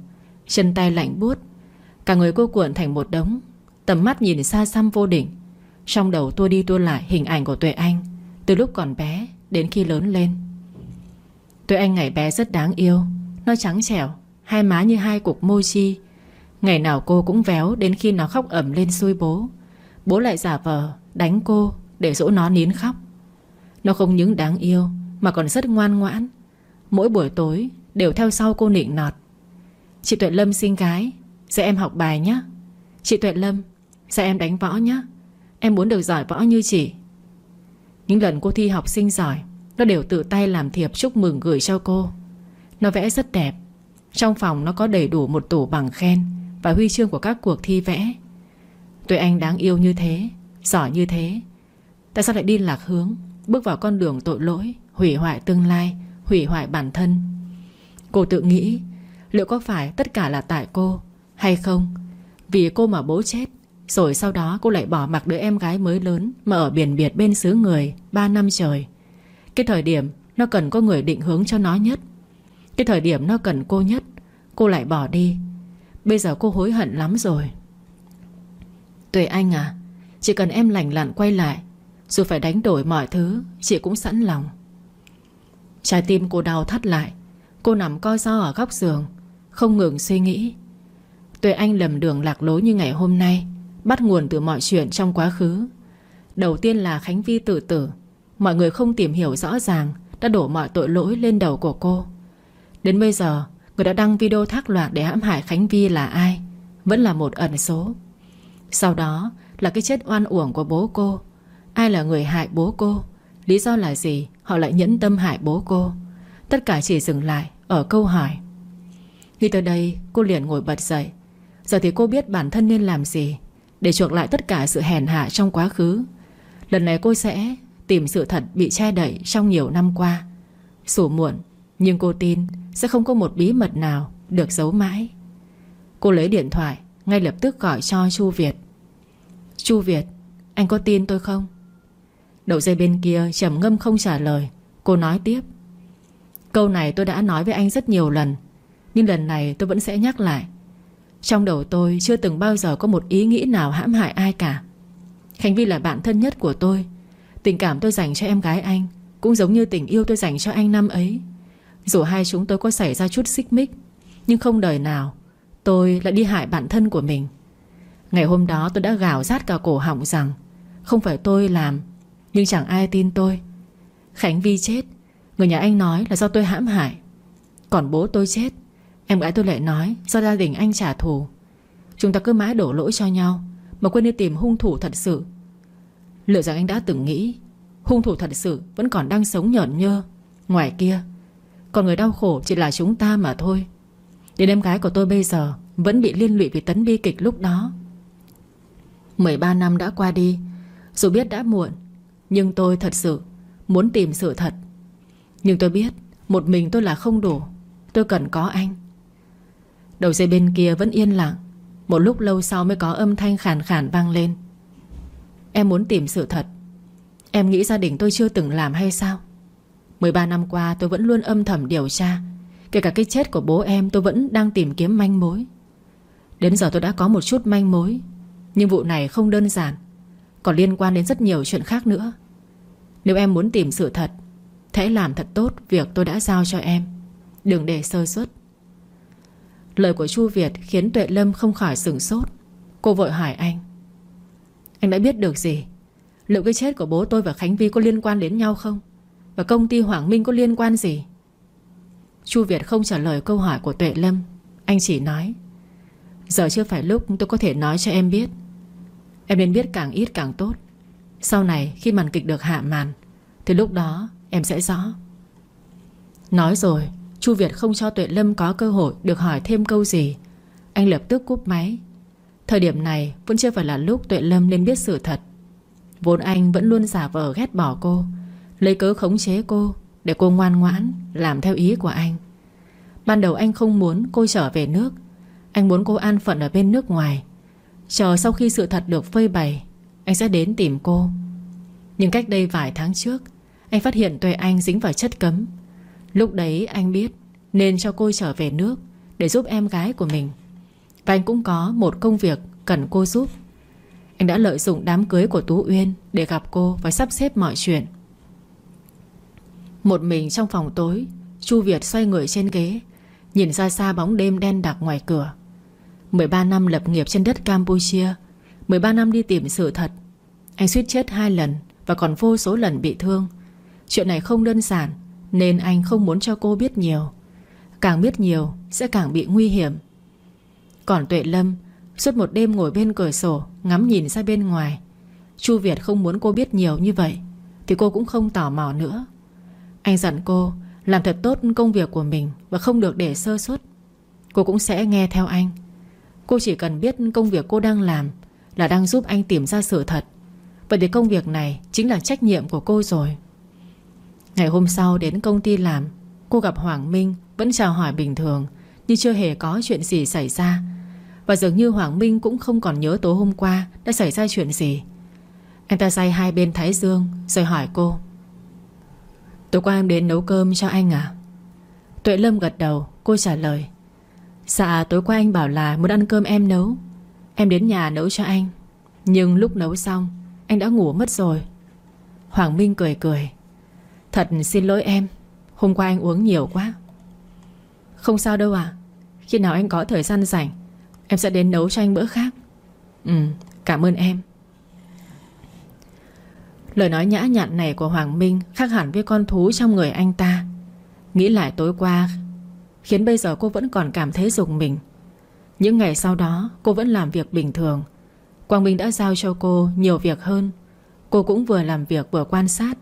Chân tay lạnh buốt. Cả người cô cuộn thành một đống. Tầm mắt nhìn xa xăm vô định. Trong đầu tua đi tua lại hình ảnh của Tuệ Anh, Từ lúc còn bé đến khi lớn lên. Tuệ Anh ngày bé rất đáng yêu. Nó trắng trẻo, Hai má như hai cục mochi Ngày nào cô cũng véo đến khi nó khóc ẩm lên xui bố. Bố lại giả vờ Đánh cô để dỗ nó nín khóc. Nó không những đáng yêu, Mà còn rất ngoan ngoãn. Mỗi buổi tối đều theo sau cô nịnh nọt. Chị Tuệ Lâm xin gái, Dạy em học bài nhé Chị Tuệ Lâm, Dạy em đánh võ nhé Em muốn được giỏi võ như chị. Những lần cô thi học sinh giỏi, Nó đều tự tay làm thiệp chúc mừng gửi cho cô. Nó vẽ rất đẹp. Trong phòng nó có đầy đủ một tủ bằng khen Và huy chương của các cuộc thi vẽ. Tuệ Anh đáng yêu như thế, Giỏi như thế Tại sao lại đi lạc hướng, Bước vào con đường tội lỗi, Hủy hoại tương lai, Hủy hoại bản thân? Cô tự nghĩ, Liệu có phải tất cả là tại cô Hay không? Vì cô mà bố chết, Rồi sau đó cô lại bỏ mặc đứa em gái mới lớn Mà ở biển biệt bên xứ người 3 năm trời. Cái thời điểm nó cần có người định hướng cho nó nhất, Cái thời điểm nó cần cô nhất, Cô lại bỏ đi. Bây giờ cô hối hận lắm rồi. Tuệ Anh à Chỉ cần em lành lặn quay lại dù phải đánh đổi mọi thứ, Chị cũng sẵn lòng. Trái tim cô đau thắt lại. Cô nằm coi do ở góc giường, Không ngừng suy nghĩ. Tuệ Anh lầm đường lạc lối như ngày hôm nay, Bắt nguồn từ mọi chuyện trong quá khứ. Đầu tiên là Khánh Vi tự tử. Mọi người không tìm hiểu rõ ràng, Đã đổ mọi tội lỗi lên đầu của cô. Đến bây giờ, Người đã đăng video thác loạt để hãm hại Khánh Vi là ai? Vẫn là một ẩn số. Sau đó là cái chết oan uổng của bố cô. Ai là người hại bố cô? Lý do là gì? Họ lại nhẫn tâm hại bố cô? Tất cả chỉ dừng lại ở câu hỏi. Nghĩ tới đây, cô liền ngồi bật dậy. Giờ thì cô biết bản thân nên làm gì Để chuộc lại tất cả sự hèn hạ trong quá khứ. Lần này cô sẽ Tìm sự thật bị che đậy trong nhiều năm qua. Sủ muộn, Nhưng cô tin sẽ không có một bí mật nào Được giấu mãi. Cô lấy điện thoại, Ngay lập tức gọi cho Chu Việt. Chu Việt, Anh có tin tôi không? Đầu dây bên kia trầm ngâm không trả lời. Cô nói tiếp. Câu này tôi đã nói với anh rất nhiều lần, Nhưng lần này tôi vẫn sẽ nhắc lại. Trong đầu tôi chưa từng bao giờ có một ý nghĩ nào hãm hại ai cả. Khánh Vi là bạn thân nhất của tôi. Tình cảm tôi dành cho em gái anh Cũng giống như tình yêu tôi dành cho anh năm ấy. Dù hai chúng tôi có xảy ra chút xích mích, Nhưng không đời nào Tôi lại đi hại bản thân của mình. Ngày hôm đó tôi đã gào rát cả cổ họng rằng Không phải tôi làm nhưng chẳng ai tin tôi. Khánh Vi chết. Người nhà anh nói là do tôi hãm hại. Còn bố tôi chết. Em gái tôi lại nói do gia đình anh trả thù. Chúng ta cứ mãi đổ lỗi cho nhau, Mà quên đi tìm hung thủ thật sự. Liệu rằng anh đã từng nghĩ, Hung thủ thật sự vẫn còn đang sống nhởn nhơ Ngoài kia. Còn người đau khổ chỉ là chúng ta mà thôi. Đến em gái của tôi bây giờ Vẫn bị liên lụy vì tấn bi kịch lúc đó. 13 năm đã qua đi. Dù biết đã muộn nhưng tôi thật sự Muốn tìm sự thật. Nhưng tôi biết Một mình tôi là không đủ. Tôi cần có anh. Đầu dây bên kia vẫn yên lặng. Một lúc lâu sau mới có âm thanh khàn khàn vang lên. Em muốn tìm sự thật. Em nghĩ gia đình tôi chưa từng làm hay sao? 13 năm qua tôi vẫn luôn âm thầm điều tra. Kể cả cái chết của bố em tôi vẫn đang tìm kiếm manh mối. Đến giờ tôi đã có một chút manh mối. Nhưng vụ này không đơn giản. Còn liên quan đến rất nhiều chuyện khác nữa. Nếu em muốn tìm sự thật, Hãy làm thật tốt việc tôi đã giao cho em. Đừng để sơ suất. Lời của Chu Việt khiến Tuệ Lâm không khỏi sửng sốt. Cô vội hỏi anh Anh đã biết được gì? Liệu cái chết của bố tôi và Khánh Vi có liên quan đến nhau không? Và công ty Hoàng Minh có liên quan gì? Chu Việt không trả lời câu hỏi của Tuệ Lâm. Anh chỉ nói, Giờ chưa phải lúc tôi có thể nói cho em biết Em nên biết càng ít càng tốt. Sau này, khi màn kịch được hạ màn, Thì lúc đó em sẽ rõ. Nói rồi, Chu Việt không cho Tuệ Lâm có cơ hội Được hỏi thêm câu gì. Anh lập tức cúp máy. Thời điểm này vẫn chưa phải là lúc Tuệ Lâm nên biết sự thật. Vốn anh vẫn luôn giả vờ ghét bỏ cô, Lấy cớ khống chế cô Để cô ngoan ngoãn Làm theo ý của anh. Ban đầu anh không muốn cô trở về nước. Anh muốn cô an phận ở bên nước ngoài. Chờ sau khi sự thật được phơi bày, Anh sẽ đến tìm cô. Nhưng cách đây vài tháng trước, Anh phát hiện Tuệ Anh dính vào chất cấm. Lúc đấy anh biết Nên cho cô trở về nước Để giúp em gái của mình. Và anh cũng có một công việc cần cô giúp. Anh đã lợi dụng đám cưới của Tú Uyên Để gặp cô và sắp xếp mọi chuyện. Một mình trong phòng tối, Chu Việt xoay người trên ghế, Nhìn ra xa bóng đêm đen đặc ngoài cửa. 13 năm lập nghiệp trên đất Campuchia. 13 năm đi tìm sự thật. Anh suýt chết hai lần Và còn vô số lần bị thương. Chuyện này không đơn giản, Nên anh không muốn cho cô biết nhiều. Càng biết nhiều, sẽ càng bị nguy hiểm. Còn Tuệ Lâm, Suốt một đêm ngồi bên cửa sổ, Ngắm nhìn ra bên ngoài. Chu Việt không muốn cô biết nhiều như vậy, Thì cô cũng không tò mò nữa. Anh dặn cô làm thật tốt công việc của mình Và không được để sơ suất. Cô cũng sẽ nghe theo anh. Cô chỉ cần biết công việc cô đang làm Là đang giúp anh tìm ra sự thật. Vậy thì công việc này chính là trách nhiệm của cô rồi. Ngày hôm sau đến công ty làm, Cô gặp Hoàng Minh Vẫn chào hỏi bình thường, Nhưng chưa hề có chuyện gì xảy ra. Và dường như Hoàng Minh cũng không còn nhớ tối hôm qua Đã xảy ra chuyện gì. Anh ta say hai bên thái dương Rồi hỏi cô, Tối qua em đến nấu cơm cho anh à? Tuệ Lâm gật đầu, Cô trả lời Dạ tối qua anh bảo là muốn ăn cơm em nấu. Em đến nhà nấu cho anh. Nhưng lúc nấu xong, Anh đã ngủ mất rồi. Hoàng Minh cười cười. Thật xin lỗi em, Hôm qua anh uống nhiều quá. Không sao đâu à Khi nào anh có thời gian rảnh, Em sẽ đến nấu cho anh bữa khác. Ừ cảm ơn em. Lời nói nhã nhặn này của Hoàng Minh Khác hẳn với con thú trong người anh ta. Nghĩ lại tối qua Khiến bây giờ cô vẫn còn cảm thấy dùng mình. Những ngày sau đó Cô vẫn làm việc bình thường. Quang Minh đã giao cho cô nhiều việc hơn. Cô cũng vừa làm việc vừa quan sát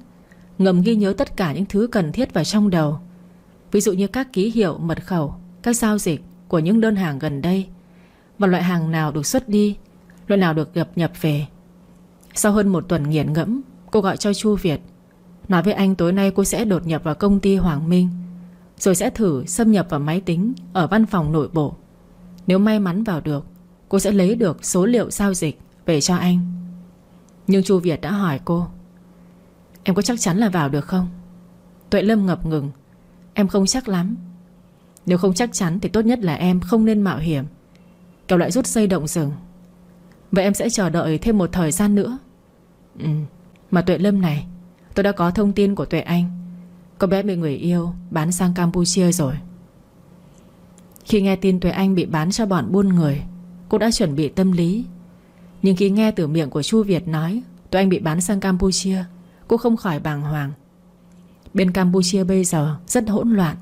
Ngầm ghi nhớ tất cả những thứ cần thiết vào trong đầu. Ví dụ như các ký hiệu, mật khẩu Các giao dịch của những đơn hàng gần đây. Và loại hàng nào được xuất đi Loại nào được nhập nhập về. Sau hơn một tuần nghiền ngẫm Cô gọi cho Chu Việt Nói với anh tối nay cô sẽ đột nhập vào công ty Hoàng Minh. Rồi sẽ thử xâm nhập vào máy tính Ở văn phòng nội bộ. Nếu may mắn vào được, Cô sẽ lấy được số liệu giao dịch Về cho anh. Nhưng Chu Việt đã hỏi cô, Em có chắc chắn là vào được không? Tuệ Lâm ngập ngừng, Em không chắc lắm. Nếu không chắc chắn thì tốt nhất là em không nên mạo hiểm. Cậu lại rút dây động rừng. Vậy em sẽ chờ đợi thêm một thời gian nữa. Ừ mà Tuệ Lâm này, Tôi đã có thông tin của Tuệ Anh. Cô bé bị người yêu bán sang Campuchia rồi. Khi nghe tin Tuệ Anh bị bán cho bọn buôn người, Cô đã chuẩn bị tâm lý. Nhưng khi nghe từ miệng của Chu Việt nói Tuệ Anh bị bán sang Campuchia, Cô không khỏi bàng hoàng. Bên Campuchia bây giờ rất hỗn loạn.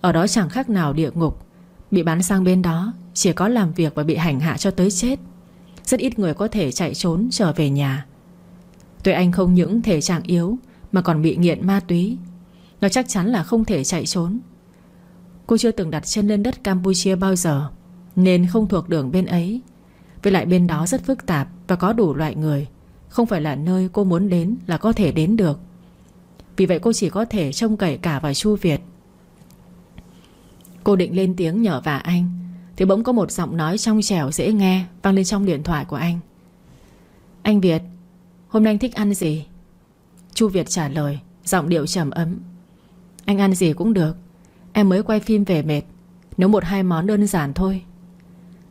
Ở đó chẳng khác nào địa ngục. Bị bán sang bên đó, Chỉ có làm việc và bị hành hạ cho tới chết. Rất ít người có thể chạy trốn trở về nhà. Tuệ Anh không những thể trạng yếu, Mà còn bị nghiện ma túy. Nó chắc chắn là không thể chạy trốn. Cô chưa từng đặt chân lên đất Campuchia bao giờ, Nên không thuộc đường bên ấy. Với lại bên đó rất phức tạp Và có đủ loại người. Không phải là nơi cô muốn đến là có thể đến được. Vì vậy cô chỉ có thể trông cậy cả vào Chu Việt. Cô định lên tiếng nhờ vả anh, Thì bỗng có một giọng nói trong trẻo dễ nghe Vang lên trong điện thoại của anh. Anh Việt, Hôm nay anh thích ăn gì? Chu Việt trả lời, Giọng điệu trầm ấm. Anh ăn gì cũng được. Em mới quay phim về mệt. Nấu một hai món đơn giản thôi.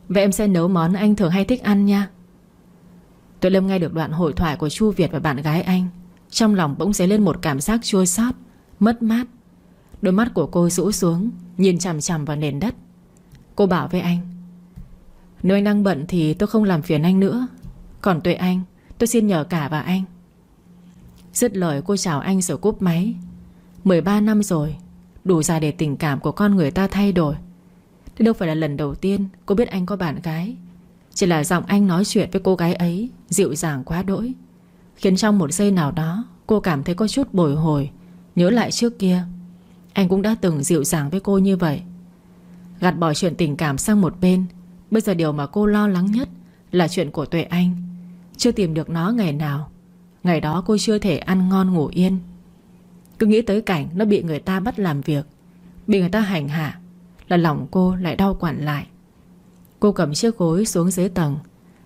Vậy em sẽ nấu món anh thường hay thích ăn nha. Tuệ Lâm nghe được đoạn hội thoại của Chu Việt và bạn gái anh, Trong lòng bỗng dấy lên một cảm giác chua xót, Mất mát. Đôi mắt của cô rũ xuống, Nhìn chằm chằm vào nền đất. Cô bảo với anh, Nếu anh đang bận thì tôi không làm phiền anh nữa. Còn Tuệ Anh, Tôi xin nhờ cả và anh. Dứt lời, cô chào anh rồi cúp máy. 13 năm rồi, Đủ dài để tình cảm của con người ta thay đổi. Thế đâu phải là lần đầu tiên Cô biết anh có bạn gái. Chỉ là giọng anh nói chuyện với cô gái ấy Dịu dàng quá đỗi. Khiến trong một giây nào đó, Cô cảm thấy có chút bồi hồi, Nhớ lại trước kia. Anh cũng đã từng dịu dàng với cô như vậy. Gạt bỏ chuyện tình cảm sang một bên, Bây giờ điều mà cô lo lắng nhất Là chuyện của Tuệ Anh. Chưa tìm được nó ngày nào. Ngày đó cô chưa thể ăn ngon ngủ yên. Cứ nghĩ tới cảnh Nó bị người ta bắt làm việc, Bị người ta hành hạ, Là lòng cô lại đau quản lại. Cô cầm chiếc gối xuống dưới tầng,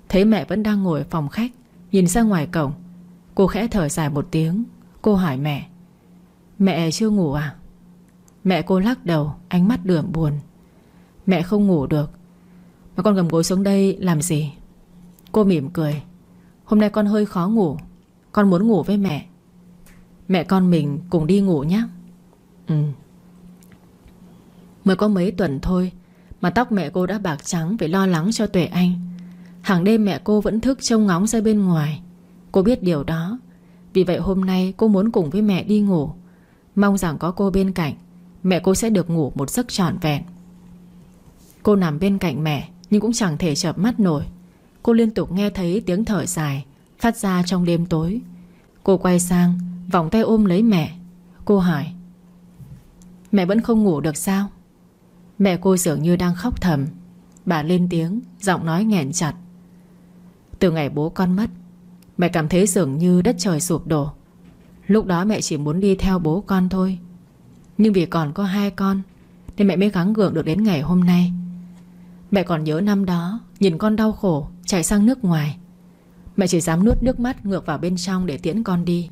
Thấy mẹ vẫn đang ngồi phòng khách, Nhìn ra ngoài cổng. Cô khẽ thở dài một tiếng, Cô hỏi mẹ Mẹ chưa ngủ à? Mẹ cô lắc đầu, Ánh mắt đượm buồn, Mẹ không ngủ được. Mà con cầm gối xuống đây làm gì? Cô mỉm cười, Hôm nay con hơi khó ngủ, Con muốn ngủ với mẹ. Mẹ con mình cùng đi ngủ nhé Ừ. Mới có mấy tuần thôi Mà tóc mẹ cô đã bạc trắng Vì lo lắng cho Tuệ Anh. Hàng đêm mẹ cô vẫn thức trông ngóng ra bên ngoài. Cô biết điều đó. Vì vậy hôm nay cô muốn cùng với mẹ đi ngủ. Mong rằng có cô bên cạnh Mẹ cô sẽ được ngủ một giấc trọn vẹn. Cô nằm bên cạnh mẹ Nhưng cũng chẳng thể chợp mắt nổi. Cô liên tục nghe thấy tiếng thở dài Phát ra trong đêm tối. Cô quay sang Vòng tay ôm lấy mẹ. Cô hỏi, Mẹ vẫn không ngủ được sao? Mẹ cô dường như đang khóc thầm. Bà lên tiếng, Giọng nói nghẹn chặt. Từ ngày bố con mất, Mẹ cảm thấy dường như đất trời sụp đổ. Lúc đó mẹ chỉ muốn đi theo bố con thôi. Nhưng vì còn có hai con, Nên mẹ mới gắng gượng được đến ngày hôm nay. Mẹ còn nhớ năm đó, Nhìn con đau khổ, Chạy sang nước ngoài. Mẹ chỉ dám nuốt nước mắt ngược vào bên trong để tiễn con đi.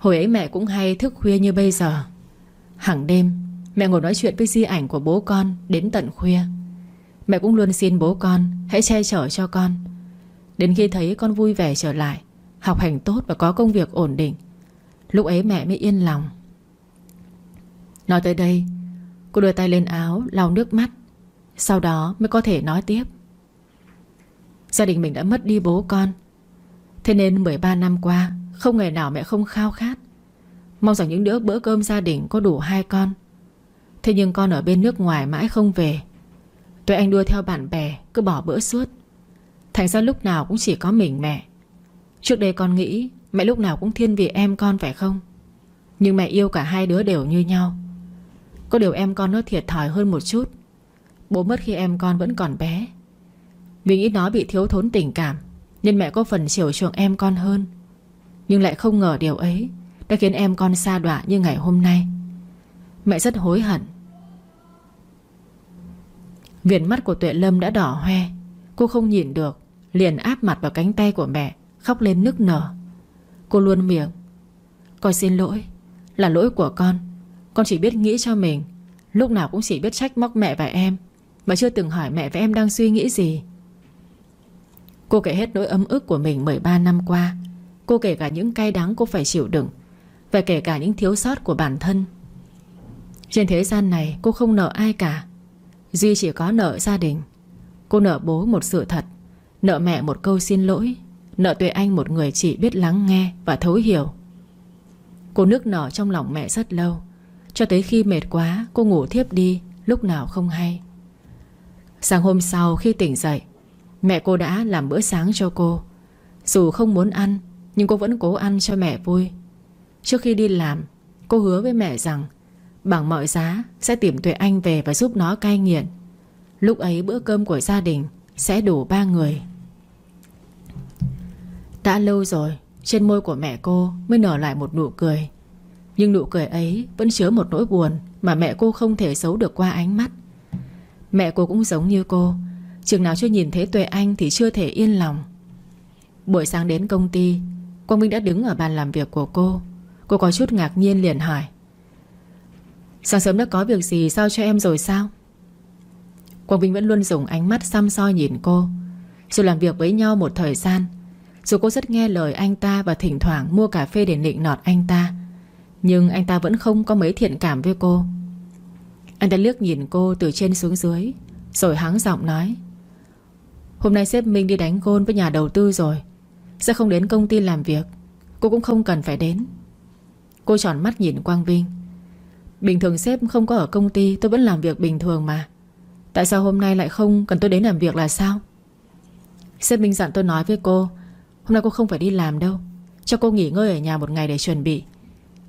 Hồi ấy mẹ cũng hay thức khuya như bây giờ. Hằng đêm, Mẹ ngồi nói chuyện với di ảnh của bố con Đến tận khuya. Mẹ cũng luôn xin bố con Hãy che chở cho con. Đến khi thấy con vui vẻ trở lại, Học hành tốt và có công việc ổn định, Lúc ấy mẹ mới yên lòng. Nói tới đây, Cô đưa tay lên áo, lau nước mắt. Sau đó mới có thể nói tiếp. Gia đình mình đã mất đi bố con. Thế nên 13 năm qua không ngày nào mẹ không khao khát. Mong rằng những bữa bữa cơm gia đình có đủ hai con. Thế nhưng con ở bên nước ngoài mãi không về. Tụi anh đua theo bạn bè, Cứ bỏ bữa suốt. Thành ra lúc nào cũng chỉ có mình mẹ. Trước đây con nghĩ Mẹ lúc nào cũng thiên vị em con phải không? Nhưng mẹ yêu cả hai đứa đều như nhau. Có điều em con nó thiệt thòi hơn một chút. Bố mất khi em con vẫn còn bé. Vì nghĩ nó bị thiếu thốn tình cảm, Nên mẹ có phần chiều chuộng em con hơn. Nhưng lại không ngờ điều ấy Đã khiến em con xa đọa như ngày hôm nay. Mẹ rất hối hận. Viền mắt của Tuệ Lâm đã đỏ hoe. Cô không nhìn được, Liền áp mặt vào cánh tay của mẹ, Khóc lên nức nở. Cô luôn miệng, Con xin lỗi, Là lỗi của con. Con chỉ biết nghĩ cho mình. Lúc nào cũng chỉ biết trách móc mẹ và em, Mà chưa từng hỏi mẹ và em đang suy nghĩ gì. Cô kể hết nỗi ấm ức của mình 13 năm qua Cô kể cả những cay đắng cô phải chịu đựng, Và kể cả những thiếu sót của bản thân. Trên thế gian này, cô không nợ ai cả. Duy chỉ có nợ gia đình. Cô nợ bố một sự thật, Nợ mẹ một câu xin lỗi, Nợ Tuệ Anh một người chỉ biết lắng nghe Và thấu hiểu. Cô nước nở trong lòng mẹ rất lâu, Cho tới khi mệt quá, cô ngủ thiếp đi, Lúc nào không hay. Sáng hôm sau khi tỉnh dậy, Mẹ cô đã làm bữa sáng cho cô. Dù không muốn ăn nhưng cô vẫn cố ăn cho mẹ vui. Trước khi đi làm, Cô hứa với mẹ rằng Bằng mọi giá sẽ tìm Tuệ Anh về và giúp nó cai nghiện. Lúc ấy bữa cơm của gia đình Sẽ đủ ba người. Đã lâu rồi, Trên môi của mẹ cô mới nở lại một nụ cười. Nhưng nụ cười ấy Vẫn chứa một nỗi buồn Mà mẹ cô không thể giấu được qua ánh mắt. Mẹ cô cũng giống như cô, Chừng nào chưa nhìn thấy Tuệ Anh Thì chưa thể yên lòng. Buổi sáng đến công ty Quang Minh đã đứng ở bàn làm việc của cô. Cô có chút ngạc nhiên liền hỏi, Sáng sớm đã có việc gì sao cho em rồi sao? Quang Vinh vẫn luôn dùng ánh mắt xăm soi nhìn cô. Dù làm việc với nhau một thời gian, Dù cô rất nghe lời anh ta Và thỉnh thoảng mua cà phê để nịnh nọt anh ta, Nhưng anh ta vẫn không có mấy thiện cảm với cô. Anh ta liếc nhìn cô từ trên xuống dưới, Rồi hắng giọng nói, Hôm nay sếp Minh đi đánh gôn với nhà đầu tư rồi sẽ không đến công ty làm việc. Cô cũng không cần phải đến. Cô tròn mắt nhìn Quang Vinh. Bình thường sếp không có ở công ty, Tôi vẫn làm việc bình thường mà. Tại sao hôm nay lại không cần tôi đến làm việc là sao? Sếp Minh dặn tôi nói với cô, Hôm nay cô không phải đi làm đâu. Cho cô nghỉ ngơi ở nhà một ngày để chuẩn bị.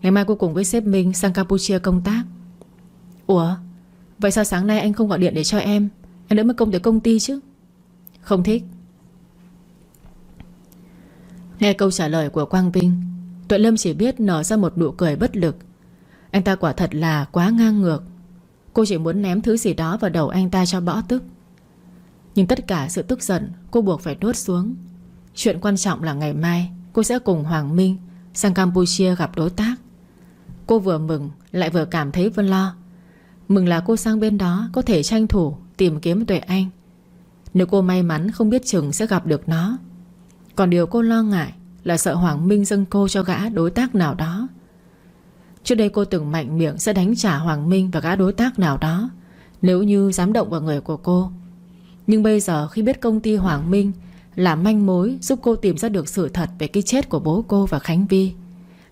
Ngày mai cô cùng với sếp Minh sang Campuchia công tác. Ủa? Vậy sao sáng nay anh không gọi điện để cho em? Em đỡ mất công tới công ty chứ? Không thích. Nghe câu trả lời của Quang Vinh, Tuệ Lâm chỉ biết nở ra một nụ cười bất lực. Anh ta quả thật là quá ngang ngược. Cô chỉ muốn ném thứ gì đó vào đầu anh ta cho bỏ tức. Nhưng tất cả sự tức giận Cô buộc phải nuốt xuống. Chuyện quan trọng là ngày mai Cô sẽ cùng Hoàng Minh Sang Campuchia gặp đối tác. Cô vừa mừng, lại vừa cảm thấy vân lo. Mừng là cô sang bên đó Có thể tranh thủ tìm kiếm Tuệ Anh. Nếu cô may mắn không biết chừng sẽ gặp được nó còn điều cô lo ngại Là sợ Hoàng Minh dâng cô cho gã đối tác nào đó. Trước đây cô từng mạnh miệng Sẽ đánh trả Hoàng Minh và gã đối tác nào đó, Nếu như dám động vào người của cô. Nhưng bây giờ khi biết công ty Hoàng Minh Là manh mối giúp cô tìm ra được sự thật Về cái chết của bố cô và Khánh Vi,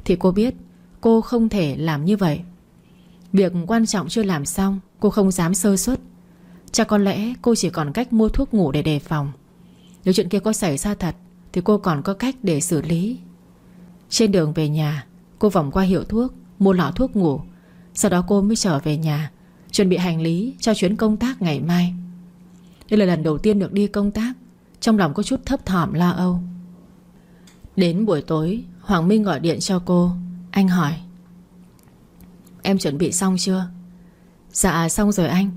Thì cô biết Cô không thể làm như vậy. Việc quan trọng chưa làm xong, Cô không dám sơ suất. Chắc có lẽ cô chỉ còn cách mua thuốc ngủ để đề phòng. Nếu chuyện kia có xảy ra thật thì cô còn có cách để xử lý. Trên đường về nhà, Cô vòng qua hiệu thuốc, Mua lọ thuốc ngủ. Sau đó cô mới trở về nhà, Chuẩn bị hành lý cho chuyến công tác ngày mai. Đây là lần đầu tiên được đi công tác, Trong lòng có chút thấp thỏm lo âu. Đến buổi tối, Hoàng Minh gọi điện cho cô. Anh hỏi, Em chuẩn bị xong chưa? Dạ xong rồi anh.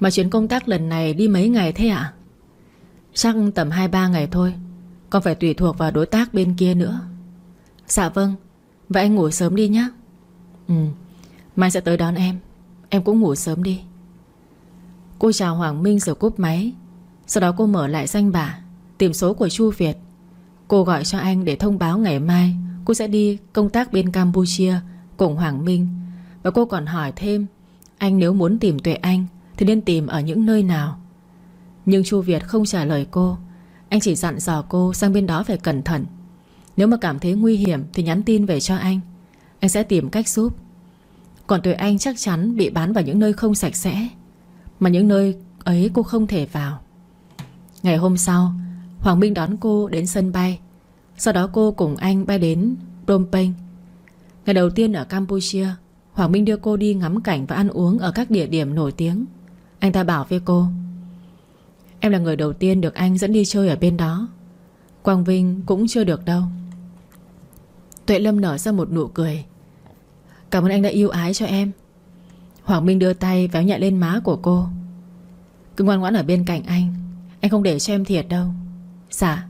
Mà chuyến công tác lần này đi mấy ngày thế ạ? Chắc tầm 2-3 ngày thôi. Còn phải tùy thuộc vào đối tác bên kia nữa. Dạ vâng. Vậy anh ngủ sớm đi nhé Ừ. Mai sẽ tới đón em. Em cũng ngủ sớm đi. Cô chào Hoàng Minh rồi cúp máy. Sau đó cô mở lại danh bạ, Tìm số của Chu Việt. Cô gọi cho anh để thông báo ngày mai Cô sẽ đi công tác bên Campuchia Cùng Hoàng Minh. Và cô còn hỏi thêm, Anh nếu muốn tìm Tuệ Anh Thì nên tìm ở những nơi nào? Nhưng Chu Việt không trả lời cô. Anh chỉ dặn dò cô sang bên đó phải cẩn thận. Nếu mà cảm thấy nguy hiểm Thì nhắn tin về cho anh. Anh sẽ tìm cách giúp. Còn tụi Anh chắc chắn bị bán vào những nơi không sạch sẽ, Mà những nơi ấy cô không thể vào. Ngày hôm sau, Hoàng Minh đón cô đến sân bay. Sau đó cô cùng anh bay đến Phnom Penh. Ngày đầu tiên ở Campuchia, Hoàng Minh đưa cô đi ngắm cảnh và ăn uống Ở các địa điểm nổi tiếng. Anh ta bảo với cô Em là người đầu tiên được anh dẫn đi chơi ở bên đó. Quang Vinh cũng chưa được đâu. Tuệ Lâm nở ra một nụ cười. Cảm ơn anh đã yêu ái cho em. Hoàng Minh đưa tay véo nhẹ lên má của cô. Cứ ngoan ngoãn ở bên cạnh anh. Anh không để cho em thiệt đâu. Dạ.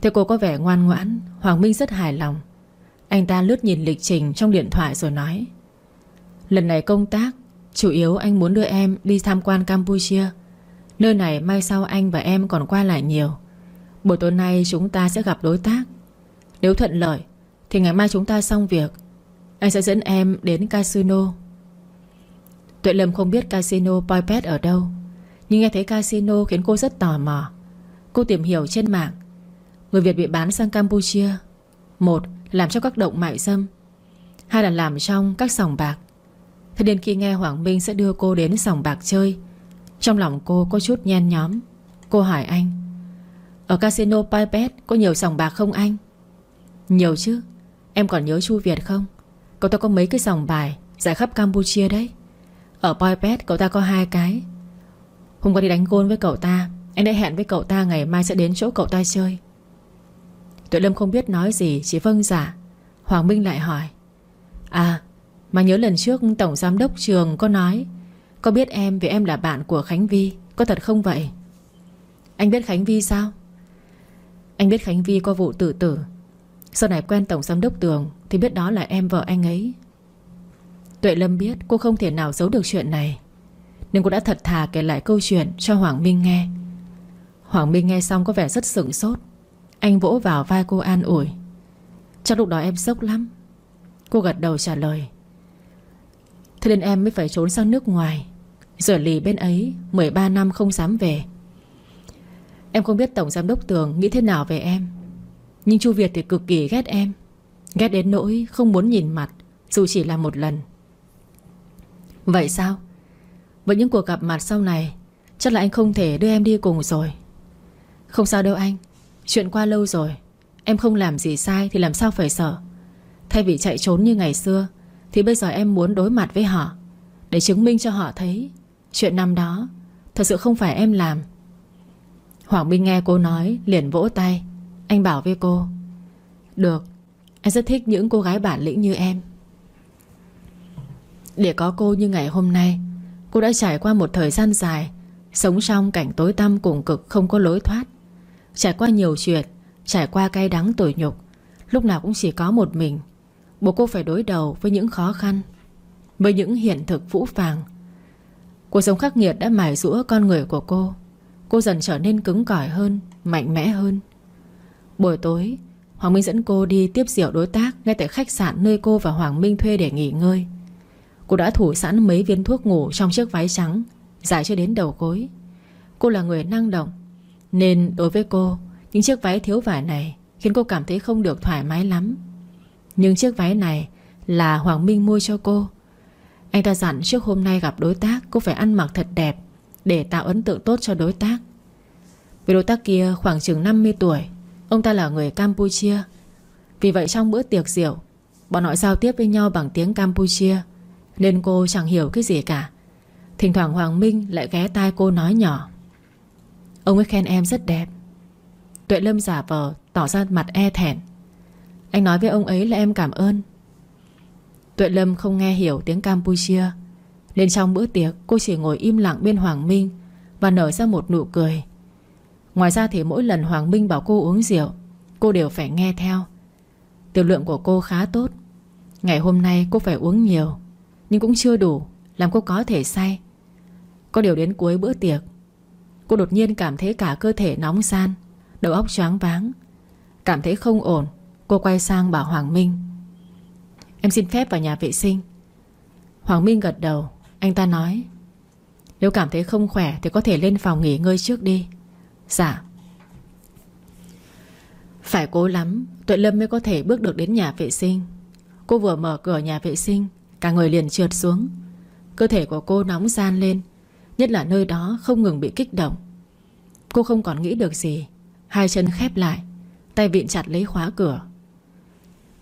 Thế cô có vẻ ngoan ngoãn, Hoàng Minh rất hài lòng. Anh ta lướt nhìn lịch trình trong điện thoại rồi nói. Lần này công tác, Chủ yếu anh muốn đưa em đi tham quan Campuchia. Nơi này mai sau anh và em còn qua lại nhiều. Buổi tối nay chúng ta sẽ gặp đối tác. Nếu thuận lợi, Thì ngày mai chúng ta xong việc. Anh sẽ dẫn em đến casino. Tuệ Lâm không biết casino Poipet ở đâu, Nhưng nghe thấy casino khiến cô rất tò mò. Cô tìm hiểu trên mạng. Người Việt bị bán sang Campuchia. Một, làm cho các động mại dâm. Hai là làm trong các sòng bạc. Thế nên khi nghe Hoàng Minh sẽ đưa cô đến sòng bạc chơi trong lòng cô có chút nhen nhóm Cô hỏi anh, Ở casino Pipet có nhiều sòng bạc không anh? Nhiều chứ Em còn nhớ Chu Việt không? Cậu ta có mấy cái sòng bài Giải khắp Campuchia đấy Ở Pipet cậu ta có hai cái Hôm qua đi đánh gôn với cậu ta Anh đã hẹn với cậu ta ngày mai sẽ đến chỗ cậu ta chơi Tuệ Lâm không biết nói gì, Chỉ vâng giả dạ. Hoàng Minh lại hỏi À mà nhớ lần trước Tổng Giám đốc trường có nói có biết em vì em là bạn của Khánh Vi, Có thật không vậy? Anh biết Khánh Vi sao? Anh biết Khánh Vi có vụ tự tử. Sau này quen Tổng Giám đốc Tường Thì biết đó là em vợ anh ấy. Tuệ Lâm biết cô không thể nào giấu được chuyện này Nên cô đã thật thà kể lại câu chuyện cho Hoàng Minh nghe. Hoàng Minh nghe xong có vẻ rất sửng sốt. Anh vỗ vào vai cô an ủi. Chắc lúc đó em sốc lắm. Cô gật đầu trả lời. Thế nên em mới phải trốn sang nước ngoài. Giờ lì bên ấy 13 năm không dám về. Em không biết Tổng Giám đốc Tường Nghĩ thế nào về em. Nhưng Chu Việt thì cực kỳ ghét em. Ghét đến nỗi không muốn nhìn mặt, Dù chỉ là một lần. Vậy sao? Với những cuộc gặp mặt sau này, Chắc là anh không thể đưa em đi cùng rồi. Không sao đâu anh. Chuyện qua lâu rồi. Em không làm gì sai thì làm sao phải sợ? Thay vì chạy trốn như ngày xưa thì bây giờ em muốn đối mặt với họ, Để chứng minh cho họ thấy Chuyện năm đó Thật sự không phải em làm. Hoàng Minh nghe cô nói liền vỗ tay. Anh bảo với cô, Được, em rất thích những cô gái bản lĩnh như em. Để có cô như ngày hôm nay, Cô đã trải qua một thời gian dài Sống trong cảnh tối tăm cùng cực không có lối thoát. Trải qua nhiều chuyện, Trải qua cay đắng tủi nhục, Lúc nào cũng chỉ có một mình Bố cô phải đối đầu với những khó khăn, Với những hiện thực vũ phàng. Cuộc sống khắc nghiệt đã mài rũa con người của cô. Cô dần trở nên cứng cỏi hơn, Mạnh mẽ hơn. Buổi tối, Hoàng Minh dẫn cô đi tiếp rượu đối tác Ngay tại khách sạn nơi cô và Hoàng Minh thuê để nghỉ ngơi. Cô đã thủ sẵn mấy viên thuốc ngủ Trong chiếc váy trắng, Dài cho đến đầu gối. Cô là người năng động, Nên đối với cô, Những chiếc váy thiếu vải này Khiến cô cảm thấy không được thoải mái lắm. Nhưng chiếc váy này Là Hoàng Minh mua cho cô. Anh ta dặn trước hôm nay gặp đối tác Cô phải ăn mặc thật đẹp Để tạo ấn tượng tốt cho đối tác. Vì đối tác kia khoảng chừng 50 tuổi, Ông ta là người Campuchia. Vì vậy trong bữa tiệc rượu, Bọn họ giao tiếp với nhau bằng tiếng Campuchia, Nên cô chẳng hiểu cái gì cả. Thỉnh thoảng Hoàng Minh lại ghé tai cô nói nhỏ, Ông ấy khen em rất đẹp. Tuệ Lâm giả vờ Tỏ ra mặt e thẹn. Anh nói với ông ấy là em cảm ơn. Tuệ Lâm không nghe hiểu tiếng Campuchia. Nên trong bữa tiệc, Cô chỉ ngồi im lặng bên Hoàng Minh Và nở ra một nụ cười. Ngoài ra thì mỗi lần Hoàng Minh bảo cô uống rượu, Cô đều phải nghe theo. Tiểu lượng của cô khá tốt. Ngày hôm nay cô phải uống nhiều, Nhưng cũng chưa đủ Làm cô có thể say. Có điều đến cuối bữa tiệc, Cô đột nhiên cảm thấy cả cơ thể nóng san Đầu óc choáng váng, Cảm thấy không ổn. Cô quay sang bảo Hoàng Minh. Em xin phép vào nhà vệ sinh. Hoàng Minh gật đầu. Anh ta nói, Nếu cảm thấy không khỏe thì có thể lên phòng nghỉ ngơi trước đi. Dạ. Phải cố lắm, Tuệ Lâm mới có thể bước được đến nhà vệ sinh. Cô vừa mở cửa nhà vệ sinh, Cả người liền trượt xuống. Cơ thể của cô nóng gian lên, Nhất là nơi đó không ngừng bị kích động. Cô không còn nghĩ được gì, Hai chân khép lại, Tay vịn chặt lấy khóa cửa.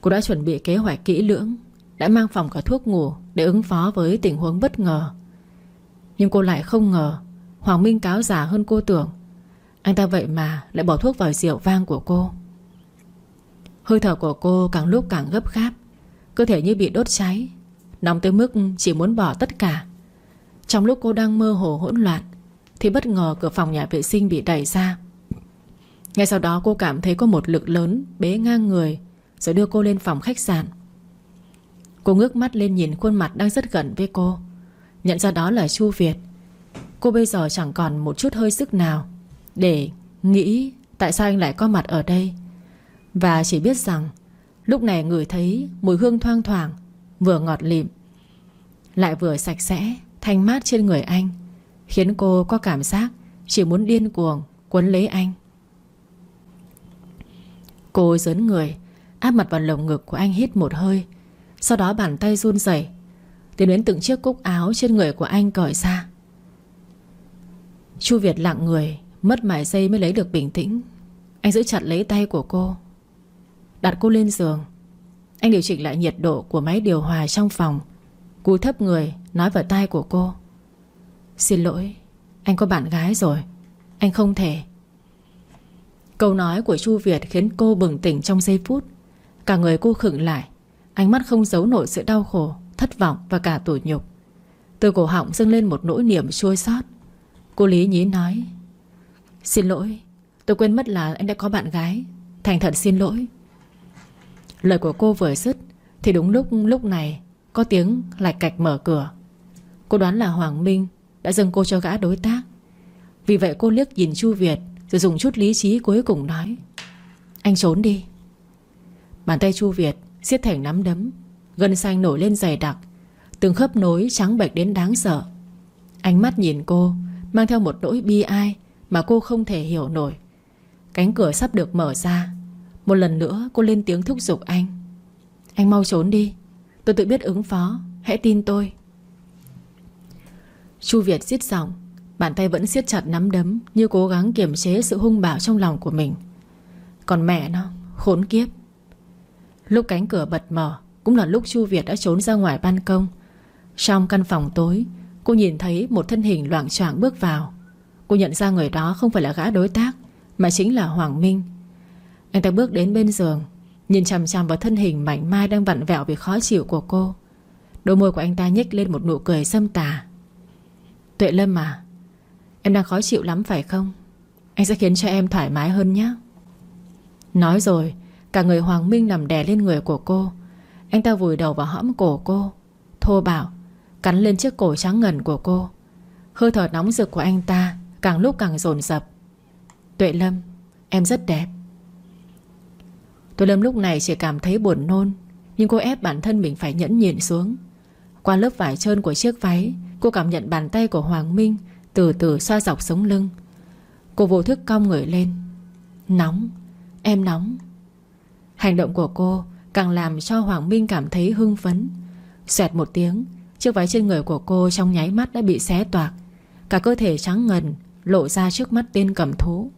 Cô đã chuẩn bị kế hoạch kỹ lưỡng, Đã mang phòng cả thuốc ngủ Để ứng phó với tình huống bất ngờ. Nhưng cô lại không ngờ, Hoàng Minh cáo giả hơn cô tưởng. Anh ta vậy mà lại bỏ thuốc vào rượu vang của cô. Hơi thở của cô càng lúc càng gấp gáp, Cơ thể như bị đốt cháy, Nóng tới mức chỉ muốn bỏ tất cả. Trong lúc cô đang mơ hồ hỗn loạn, Thì bất ngờ cửa phòng nhà vệ sinh bị đẩy ra. Ngay sau đó cô cảm thấy có một lực lớn Bế ngang người rồi đưa cô lên phòng khách sạn. Cô ngước mắt lên nhìn khuôn mặt đang rất gần với cô, Nhận ra đó là Chu Việt. Cô bây giờ chẳng còn một chút hơi sức nào Để nghĩ Tại sao anh lại có mặt ở đây. Và chỉ biết rằng, Lúc này ngửi thấy mùi hương thoang thoảng, Vừa ngọt lịm, Lại vừa sạch sẽ, Thanh mát trên người anh, Khiến cô có cảm giác Chỉ muốn điên cuồng Quấn lấy anh. Cô dớn người Áp mặt vào lồng ngực của anh hít một hơi. Sau đó bàn tay run rẩy, Tiến đến từng chiếc cúc áo trên người của anh cởi ra. Chu Việt lặng người, Mất vài giây mới lấy được bình tĩnh. Anh giữ chặt lấy tay của cô. Đặt cô lên giường. Anh điều chỉnh lại nhiệt độ của máy điều hòa trong phòng. Cúi thấp người, Nói vào tai của cô. Xin lỗi, Anh có bạn gái rồi. Anh không thể. Câu nói của Chu Việt khiến cô bừng tỉnh trong giây phút. Cả người cô khựng lại. Ánh mắt không giấu nổi sự đau khổ, Thất vọng và cả tủi nhục. Từ cổ họng dâng lên một nỗi niềm chua xót. Cô Lý nhí nói, Xin lỗi, Tôi quên mất là anh đã có bạn gái. Thành thật xin lỗi. Lời của cô vừa dứt, Thì đúng lúc lúc này, Có tiếng lạch cạch mở cửa. Cô đoán là Hoàng Minh Đã dâng cô cho gã đối tác. Vì vậy cô liếc nhìn Chu Việt, rồi dùng chút lý trí cuối cùng nói, Anh trốn đi. Bàn tay Chu Việt siết thành nắm đấm, Gân xanh nổi lên dày đặc, Từng khớp nối trắng bệch đến đáng sợ. Ánh mắt nhìn cô Mang theo một nỗi bi ai Mà cô không thể hiểu nổi. Cánh cửa sắp được mở ra, Một lần nữa cô lên tiếng thúc giục anh. Anh mau trốn đi, Tôi tự biết ứng phó, Hãy tin tôi. Chu Việt siết giọng, Bàn tay vẫn siết chặt nắm đấm Như cố gắng kiềm chế sự hung bạo trong lòng của mình. Còn mẹ nó, Khốn kiếp. Lúc cánh cửa bật mở, Cũng là lúc Chu Việt đã trốn ra ngoài ban công. Trong căn phòng tối, Cô nhìn thấy một thân hình loạn choạng bước vào. Cô nhận ra người đó không phải là gã đối tác, Mà chính là Hoàng Minh. Anh ta bước đến bên giường, Nhìn chằm chằm vào thân hình mảnh mai Đang vặn vẹo vì khó chịu của cô. Đôi môi của anh ta nhếch lên một nụ cười xâm tà. Tuệ Lâm à Em đang khó chịu lắm phải không? Anh sẽ khiến cho em thoải mái hơn nhé Nói rồi Cả người Hoàng Minh nằm đè lên người của cô. Anh ta vùi đầu vào hõm cổ cô. Thô bảo Cắn lên chiếc cổ trắng ngần của cô. Hơi thở nóng rực của anh ta Càng lúc càng dồn dập. Tuệ Lâm, Em rất đẹp. Tuệ Lâm lúc này chỉ cảm thấy buồn nôn, Nhưng cô ép bản thân mình phải nhẫn nhịn xuống. Qua lớp vải trơn của chiếc váy, Cô cảm nhận bàn tay của Hoàng Minh Từ từ xoa dọc sống lưng. Cô vô thức cong người lên. Nóng, Em nóng. Hành động của cô càng làm cho Hoàng Minh cảm thấy hưng phấn. Xoẹt một tiếng, Chiếc váy trên người của cô trong nháy mắt đã bị xé toạc. Cả cơ thể trắng ngần, Lộ ra trước mắt tên cầm thú.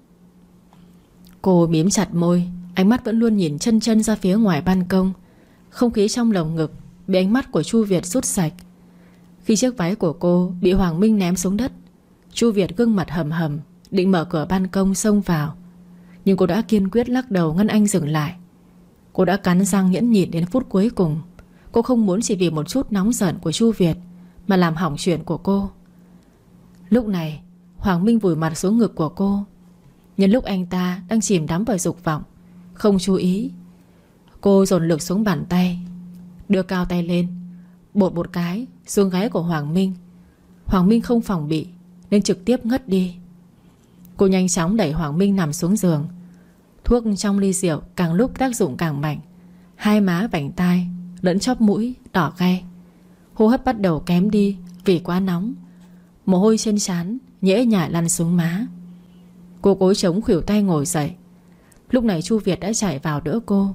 Cô mím chặt môi, Ánh mắt vẫn luôn nhìn chân chân ra phía ngoài ban công. Không khí trong lồng ngực Bị ánh mắt của Chu Việt rút sạch. Khi chiếc váy của cô Bị Hoàng Minh ném xuống đất, Chu Việt gương mặt hầm hầm, Định mở cửa ban công xông vào. Nhưng cô đã kiên quyết lắc đầu ngăn anh dừng lại. Cô đã cắn răng nhẫn nhịn đến phút cuối cùng. Cô không muốn chỉ vì một chút nóng giận của Chu Việt Mà làm hỏng chuyện của cô. Lúc này, Hoàng Minh vùi mặt xuống ngực của cô. Nhân lúc anh ta đang chìm đắm vào dục vọng, Không chú ý, Cô dồn lực xuống bàn tay, Đưa cao tay lên, Bột một cái xuống gáy của Hoàng Minh. Hoàng Minh không phòng bị, Nên trực tiếp ngất đi. Cô nhanh chóng đẩy Hoàng Minh nằm xuống giường Thuốc trong ly rượu càng lúc tác dụng càng mạnh. Hai má vành tai, Lẫn chóp mũi, đỏ gay Hô hấp bắt đầu kém đi Vì quá nóng. Mồ hôi trên trán, Nhễ nhại lăn xuống má. Cô cố chống khuỷu tay ngồi dậy. Lúc này Chu Việt đã chạy vào đỡ cô.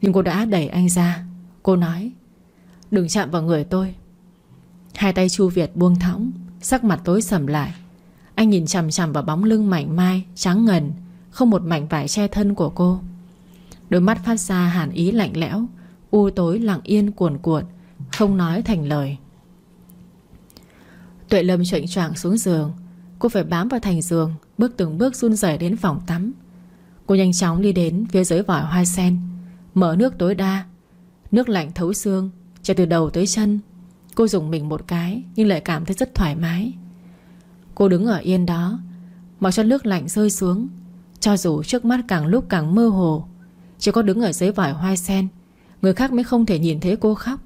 Nhưng cô đã đẩy anh ra. Cô nói, Đừng chạm vào người tôi. Hai tay Chu Việt buông thõng, Sắc mặt tối sầm lại. Anh nhìn chằm chằm vào bóng lưng mảnh mai, Trắng ngần. Không một mảnh vải che thân của cô. Đôi mắt phát ra hàn ý lạnh lẽo, U tối lặng yên cuồn cuộn, Không nói thành lời. Tuệ Lâm choạng choạng xuống giường, Cô phải bám vào thành giường, Bước từng bước run rẩy đến phòng tắm. Cô nhanh chóng đi đến phía dưới vòi hoa sen, Mở nước tối đa, Nước lạnh thấu xương Chảy từ đầu tới chân. Cô dùng mình một cái, Nhưng lại cảm thấy rất thoải mái. Cô đứng ở yên đó, Mặc cho nước lạnh rơi xuống cho dù trước mắt càng lúc càng mơ hồ, Chỉ có đứng ở dưới vòi hoa sen, Người khác mới không thể nhìn thấy cô khóc.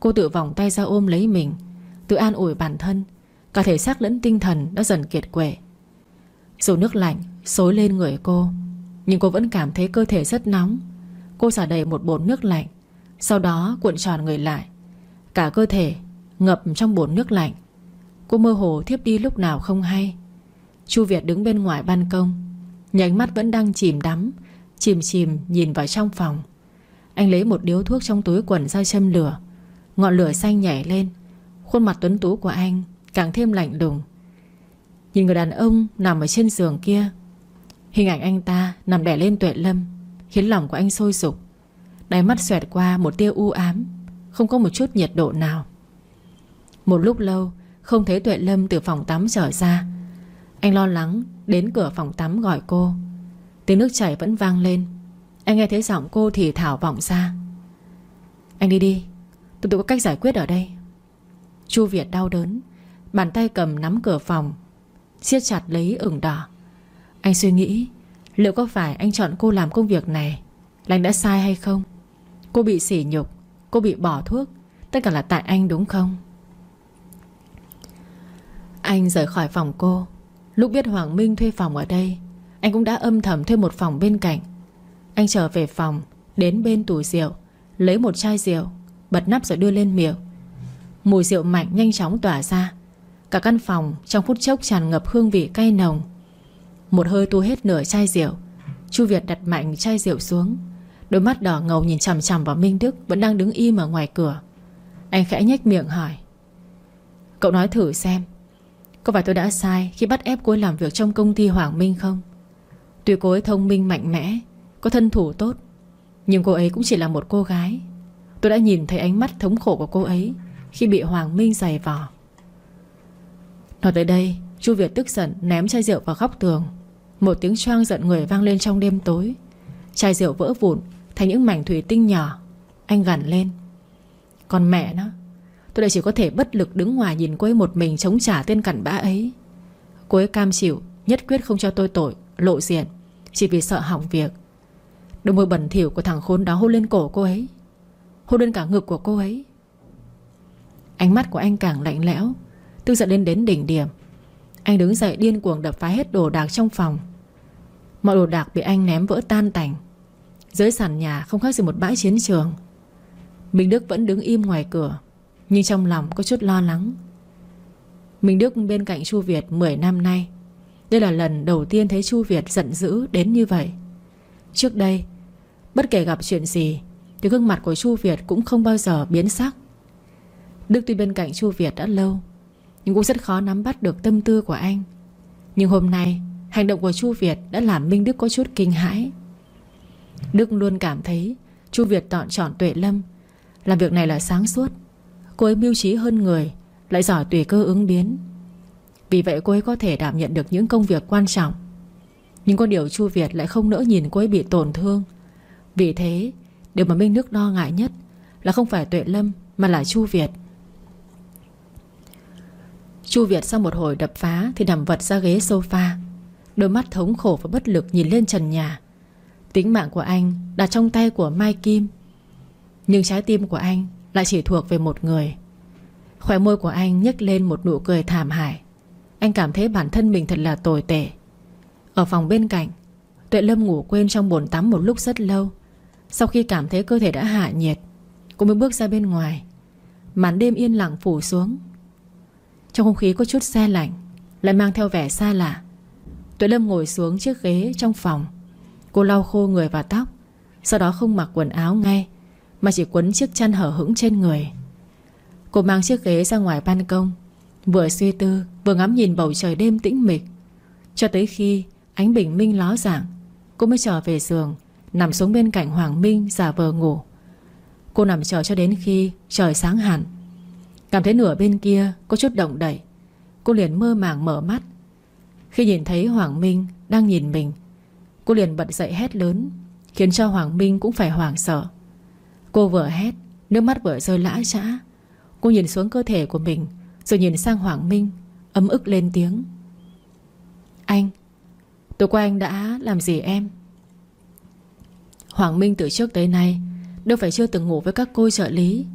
Cô tự vòng tay ra ôm lấy mình, Tự an ủi bản thân, Cả thể xác lẫn tinh thần đã dần kiệt quệ. Dù nước lạnh Xối lên người cô, Nhưng cô vẫn cảm thấy cơ thể rất nóng. Cô xả đầy một bồn nước lạnh, Sau đó cuộn tròn người lại. Cả cơ thể ngập trong bồn nước lạnh. Cô mơ hồ thiếp đi lúc nào không hay. Chu Việt đứng bên ngoài ban công Nhánh mắt vẫn đang chìm đắm, Chìm chìm nhìn vào trong phòng. Anh lấy một điếu thuốc trong túi quần ra châm lửa. Ngọn lửa xanh nhảy lên, Khuôn mặt tuấn tú của anh Càng thêm lạnh lùng. Nhìn người đàn ông nằm ở trên giường kia, Hình ảnh anh ta nằm đè lên tuệ lâm, Khiến lòng của anh sôi sục. Đáy mắt xoẹt qua một tia u ám, Không có một chút nhiệt độ nào. Một lúc lâu, Không thấy tuệ lâm từ phòng tắm trở ra. Anh lo lắng Đến cửa phòng tắm gọi cô. Tiếng nước chảy vẫn vang lên. Anh nghe thấy giọng cô thì thảo vọng ra. Anh đi đi Tôi tự có cách giải quyết ở đây. Chu Việt đau đớn, Bàn tay cầm nắm cửa phòng, siết chặt lấy ửng đỏ. Anh suy nghĩ, Liệu có phải anh chọn cô làm công việc này Là anh đã sai hay không? Cô bị sỉ nhục, Cô bị bỏ thuốc, Tất cả là tại anh đúng không? Anh rời khỏi phòng cô Lúc biết Hoàng Minh thuê phòng ở đây, Anh cũng đã âm thầm thuê một phòng bên cạnh. Anh trở về phòng, Đến bên tủ rượu, Lấy một chai rượu, Bật nắp rồi đưa lên miệng. Mùi rượu mạnh nhanh chóng tỏa ra. Cả căn phòng trong phút chốc tràn ngập hương vị cay nồng. Một hơi tu hết nửa chai rượu, Chu Việt đặt mạnh chai rượu xuống. Đôi mắt đỏ ngầu nhìn chằm chằm vào Minh Đức Vẫn đang đứng im ở ngoài cửa. Anh khẽ nhếch miệng hỏi, Cậu nói thử xem có phải tôi đã sai khi bắt ép cô ấy làm việc trong công ty Hoàng Minh không? Tuy cô ấy thông minh mạnh mẽ, Có thân thủ tốt, Nhưng cô ấy cũng chỉ là một cô gái. Tôi đã nhìn thấy ánh mắt thống khổ của cô ấy Khi bị Hoàng Minh giày vò. Nói tới đây, Chu Việt tức giận ném chai rượu vào góc tường. Một tiếng choang giận người vang lên trong đêm tối. Chai rượu vỡ vụn Thành những mảnh thủy tinh nhỏ. Anh gằn lên. Còn mẹ nó Tôi lại chỉ có thể bất lực đứng ngoài nhìn cô ấy một mình chống trả tên cặn bã ấy. Cô ấy cam chịu, Nhất quyết không cho tôi tội, Lộ diện, Chỉ vì sợ hỏng việc. Đôi môi bẩn thỉu của thằng khốn đó hôn lên cổ cô ấy, Hôn lên cả ngực của cô ấy. Ánh mắt của anh càng lạnh lẽo, Tức giận lên đến đỉnh điểm. Anh đứng dậy điên cuồng đập phá hết đồ đạc trong phòng. Mọi đồ đạc bị anh ném vỡ tan tành. Dưới sàn nhà không khác gì một bãi chiến trường. Minh Đức vẫn đứng im ngoài cửa. Nhưng trong lòng có chút lo lắng. Minh Đức bên cạnh Chu Việt 10 năm nay, Đây là lần đầu tiên thấy Chu Việt giận dữ đến như vậy. Trước đây, Bất kể gặp chuyện gì, Thì gương mặt của Chu Việt cũng không bao giờ biến sắc. Đức tuy bên cạnh Chu Việt đã lâu, Nhưng cũng rất khó nắm bắt được tâm tư của anh. Nhưng hôm nay, Hành động của Chu Việt đã làm Minh Đức có chút kinh hãi. Đức luôn cảm thấy Chu Việt chọn chọn Tuệ Lâm, Làm việc này là sáng suốt. Cô ấy mưu trí hơn người, Lại giỏi tùy cơ ứng biến. Vì vậy cô ấy có thể đảm nhận được những công việc quan trọng. Nhưng có điều Chu Việt lại không nỡ nhìn cô ấy bị tổn thương. Vì thế, Điều mà Minh Đức lo ngại nhất Là không phải Tuệ Lâm, Mà là Chu Việt. Chu Việt sau một hồi đập phá Thì nằm vật ra ghế sofa, Đôi mắt thống khổ và bất lực nhìn lên trần nhà. Tính mạng của anh đặt trong tay của Mai Kim. Nhưng trái tim của anh lại chỉ thuộc về một người. Khỏe môi của anh nhếch lên một nụ cười thảm hại. Anh cảm thấy bản thân mình thật là tồi tệ. Ở phòng bên cạnh, Tuệ Lâm ngủ quên trong bồn tắm một lúc rất lâu. Sau khi cảm thấy cơ thể đã hạ nhiệt, Cô mới bước ra bên ngoài. Màn đêm yên lặng phủ xuống. Trong không khí có chút xe lạnh, Lại mang theo vẻ xa lạ. Tuệ Lâm ngồi xuống chiếc ghế trong phòng. Cô lau khô người và tóc, Sau đó không mặc quần áo ngay. Mà chỉ quấn chiếc chăn hở hững trên người. Cô mang chiếc ghế ra ngoài ban công, Vừa suy tư, Vừa ngắm nhìn bầu trời đêm tĩnh mịch. Cho tới khi ánh bình minh ló dạng, Cô mới trở về giường, Nằm xuống bên cạnh Hoàng Minh giả vờ ngủ. Cô nằm chờ cho đến khi Trời sáng hẳn. Cảm thấy nửa bên kia có chút động đẩy Cô liền mơ màng mở mắt. Khi nhìn thấy Hoàng Minh đang nhìn mình, Cô liền bật dậy hét lớn, Khiến cho Hoàng Minh cũng phải hoảng sợ. Cô vừa hét, Nước mắt vừa rơi lã trã Cô nhìn xuống cơ thể của mình, Rồi nhìn sang Hoàng Minh, Ấm ức lên tiếng. Anh, Tối qua anh đã làm gì em? Hoàng Minh từ trước tới nay Đâu phải chưa từng ngủ với các cô trợ lý.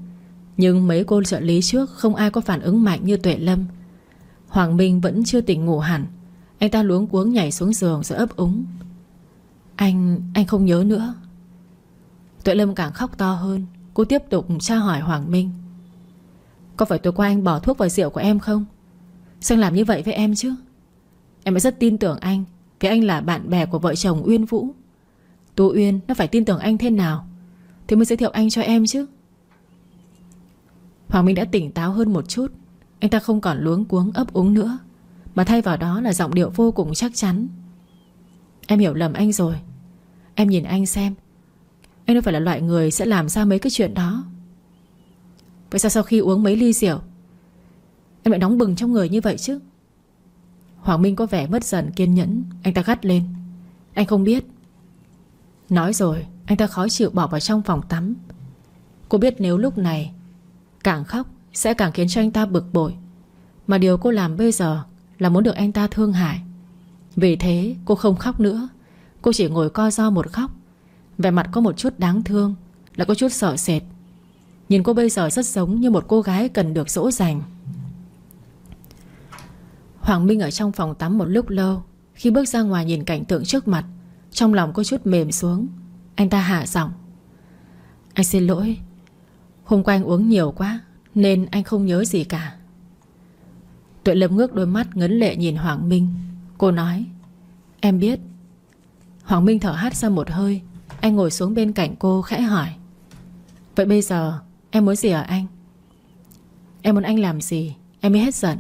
Nhưng mấy cô trợ lý trước Không ai có phản ứng mạnh như Tuệ Lâm. Hoàng Minh vẫn chưa tỉnh ngủ hẳn. Anh ta luống cuống nhảy xuống giường rồi ấp úng. Anh... anh không nhớ nữa. Tuệ Lâm càng khóc to hơn. Cô tiếp tục tra hỏi Hoàng Minh. Có phải tối qua anh bỏ thuốc vào rượu của em không? Sao làm như vậy với em chứ? Em đã rất tin tưởng anh. Vì anh là bạn bè của vợ chồng Uyên Vũ. Tú Uyên, nó phải tin tưởng anh thế nào Thì mới giới thiệu anh cho em chứ? Hoàng Minh đã tỉnh táo hơn một chút. Anh ta không còn luống cuống ấp úng nữa, Mà thay vào đó là giọng điệu vô cùng chắc chắn. Em hiểu lầm anh rồi. Em nhìn anh xem anh đâu phải là loại người sẽ làm ra mấy cái chuyện đó. Vậy sao sau khi uống mấy ly rượu, Em lại nóng bừng trong người như vậy chứ? Hoàng Minh có vẻ mất dần kiên nhẫn, Anh ta gắt lên. Anh không biết. Nói rồi, anh ta khó chịu bỏ vào trong phòng tắm. Cô biết nếu lúc này Càng khóc sẽ càng khiến cho anh ta bực bội. Mà điều cô làm bây giờ Là muốn được anh ta thương hại. Vì thế cô không khóc nữa. Cô chỉ ngồi co do một khóc Vẻ mặt có một chút đáng thương Là có chút sợ sệt. Nhìn cô bây giờ rất giống như một cô gái cần được dỗ dành. Hoàng Minh ở trong phòng tắm một lúc lâu, Khi bước ra ngoài nhìn cảnh tượng trước mặt, Trong lòng có chút mềm xuống. Anh ta hạ giọng. Anh xin lỗi, Hôm qua anh uống nhiều quá Nên anh không nhớ gì cả. Tuệ Lâm ngước đôi mắt ngấn lệ nhìn Hoàng Minh. Cô nói, Em biết. Hoàng Minh thở hắt ra một hơi anh ngồi xuống bên cạnh cô khẽ hỏi. Vậy bây giờ em muốn gì ở anh? Em muốn anh làm gì? Em mới hết giận.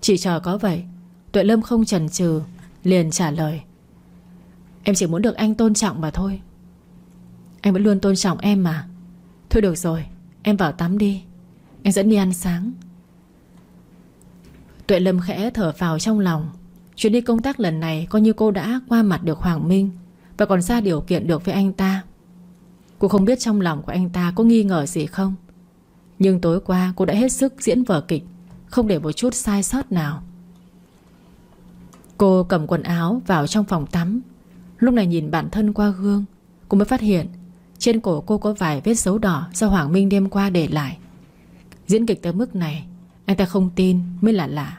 Chỉ chờ có vậy, Tuệ Lâm không chần chừ, Liền trả lời. Em chỉ muốn được anh tôn trọng mà thôi. Anh vẫn luôn tôn trọng em mà. Thôi được rồi, Em vào tắm đi. Anh dẫn đi ăn sáng. Tuệ Lâm khẽ thở vào trong lòng. Chuyến đi công tác lần này Coi như cô đã qua mặt được Hoàng Minh. Và còn ra điều kiện được với anh ta. Cô không biết trong lòng của anh ta có nghi ngờ gì không. Nhưng tối qua cô đã hết sức diễn vở kịch, Không để một chút sai sót nào. Cô cầm quần áo vào trong phòng tắm. Lúc này nhìn bản thân qua gương, Cô mới phát hiện Trên cổ cô có vài vết dấu đỏ Do Hoàng Minh đêm qua để lại. Diễn kịch tới mức này, Anh ta không tin mới là lạ.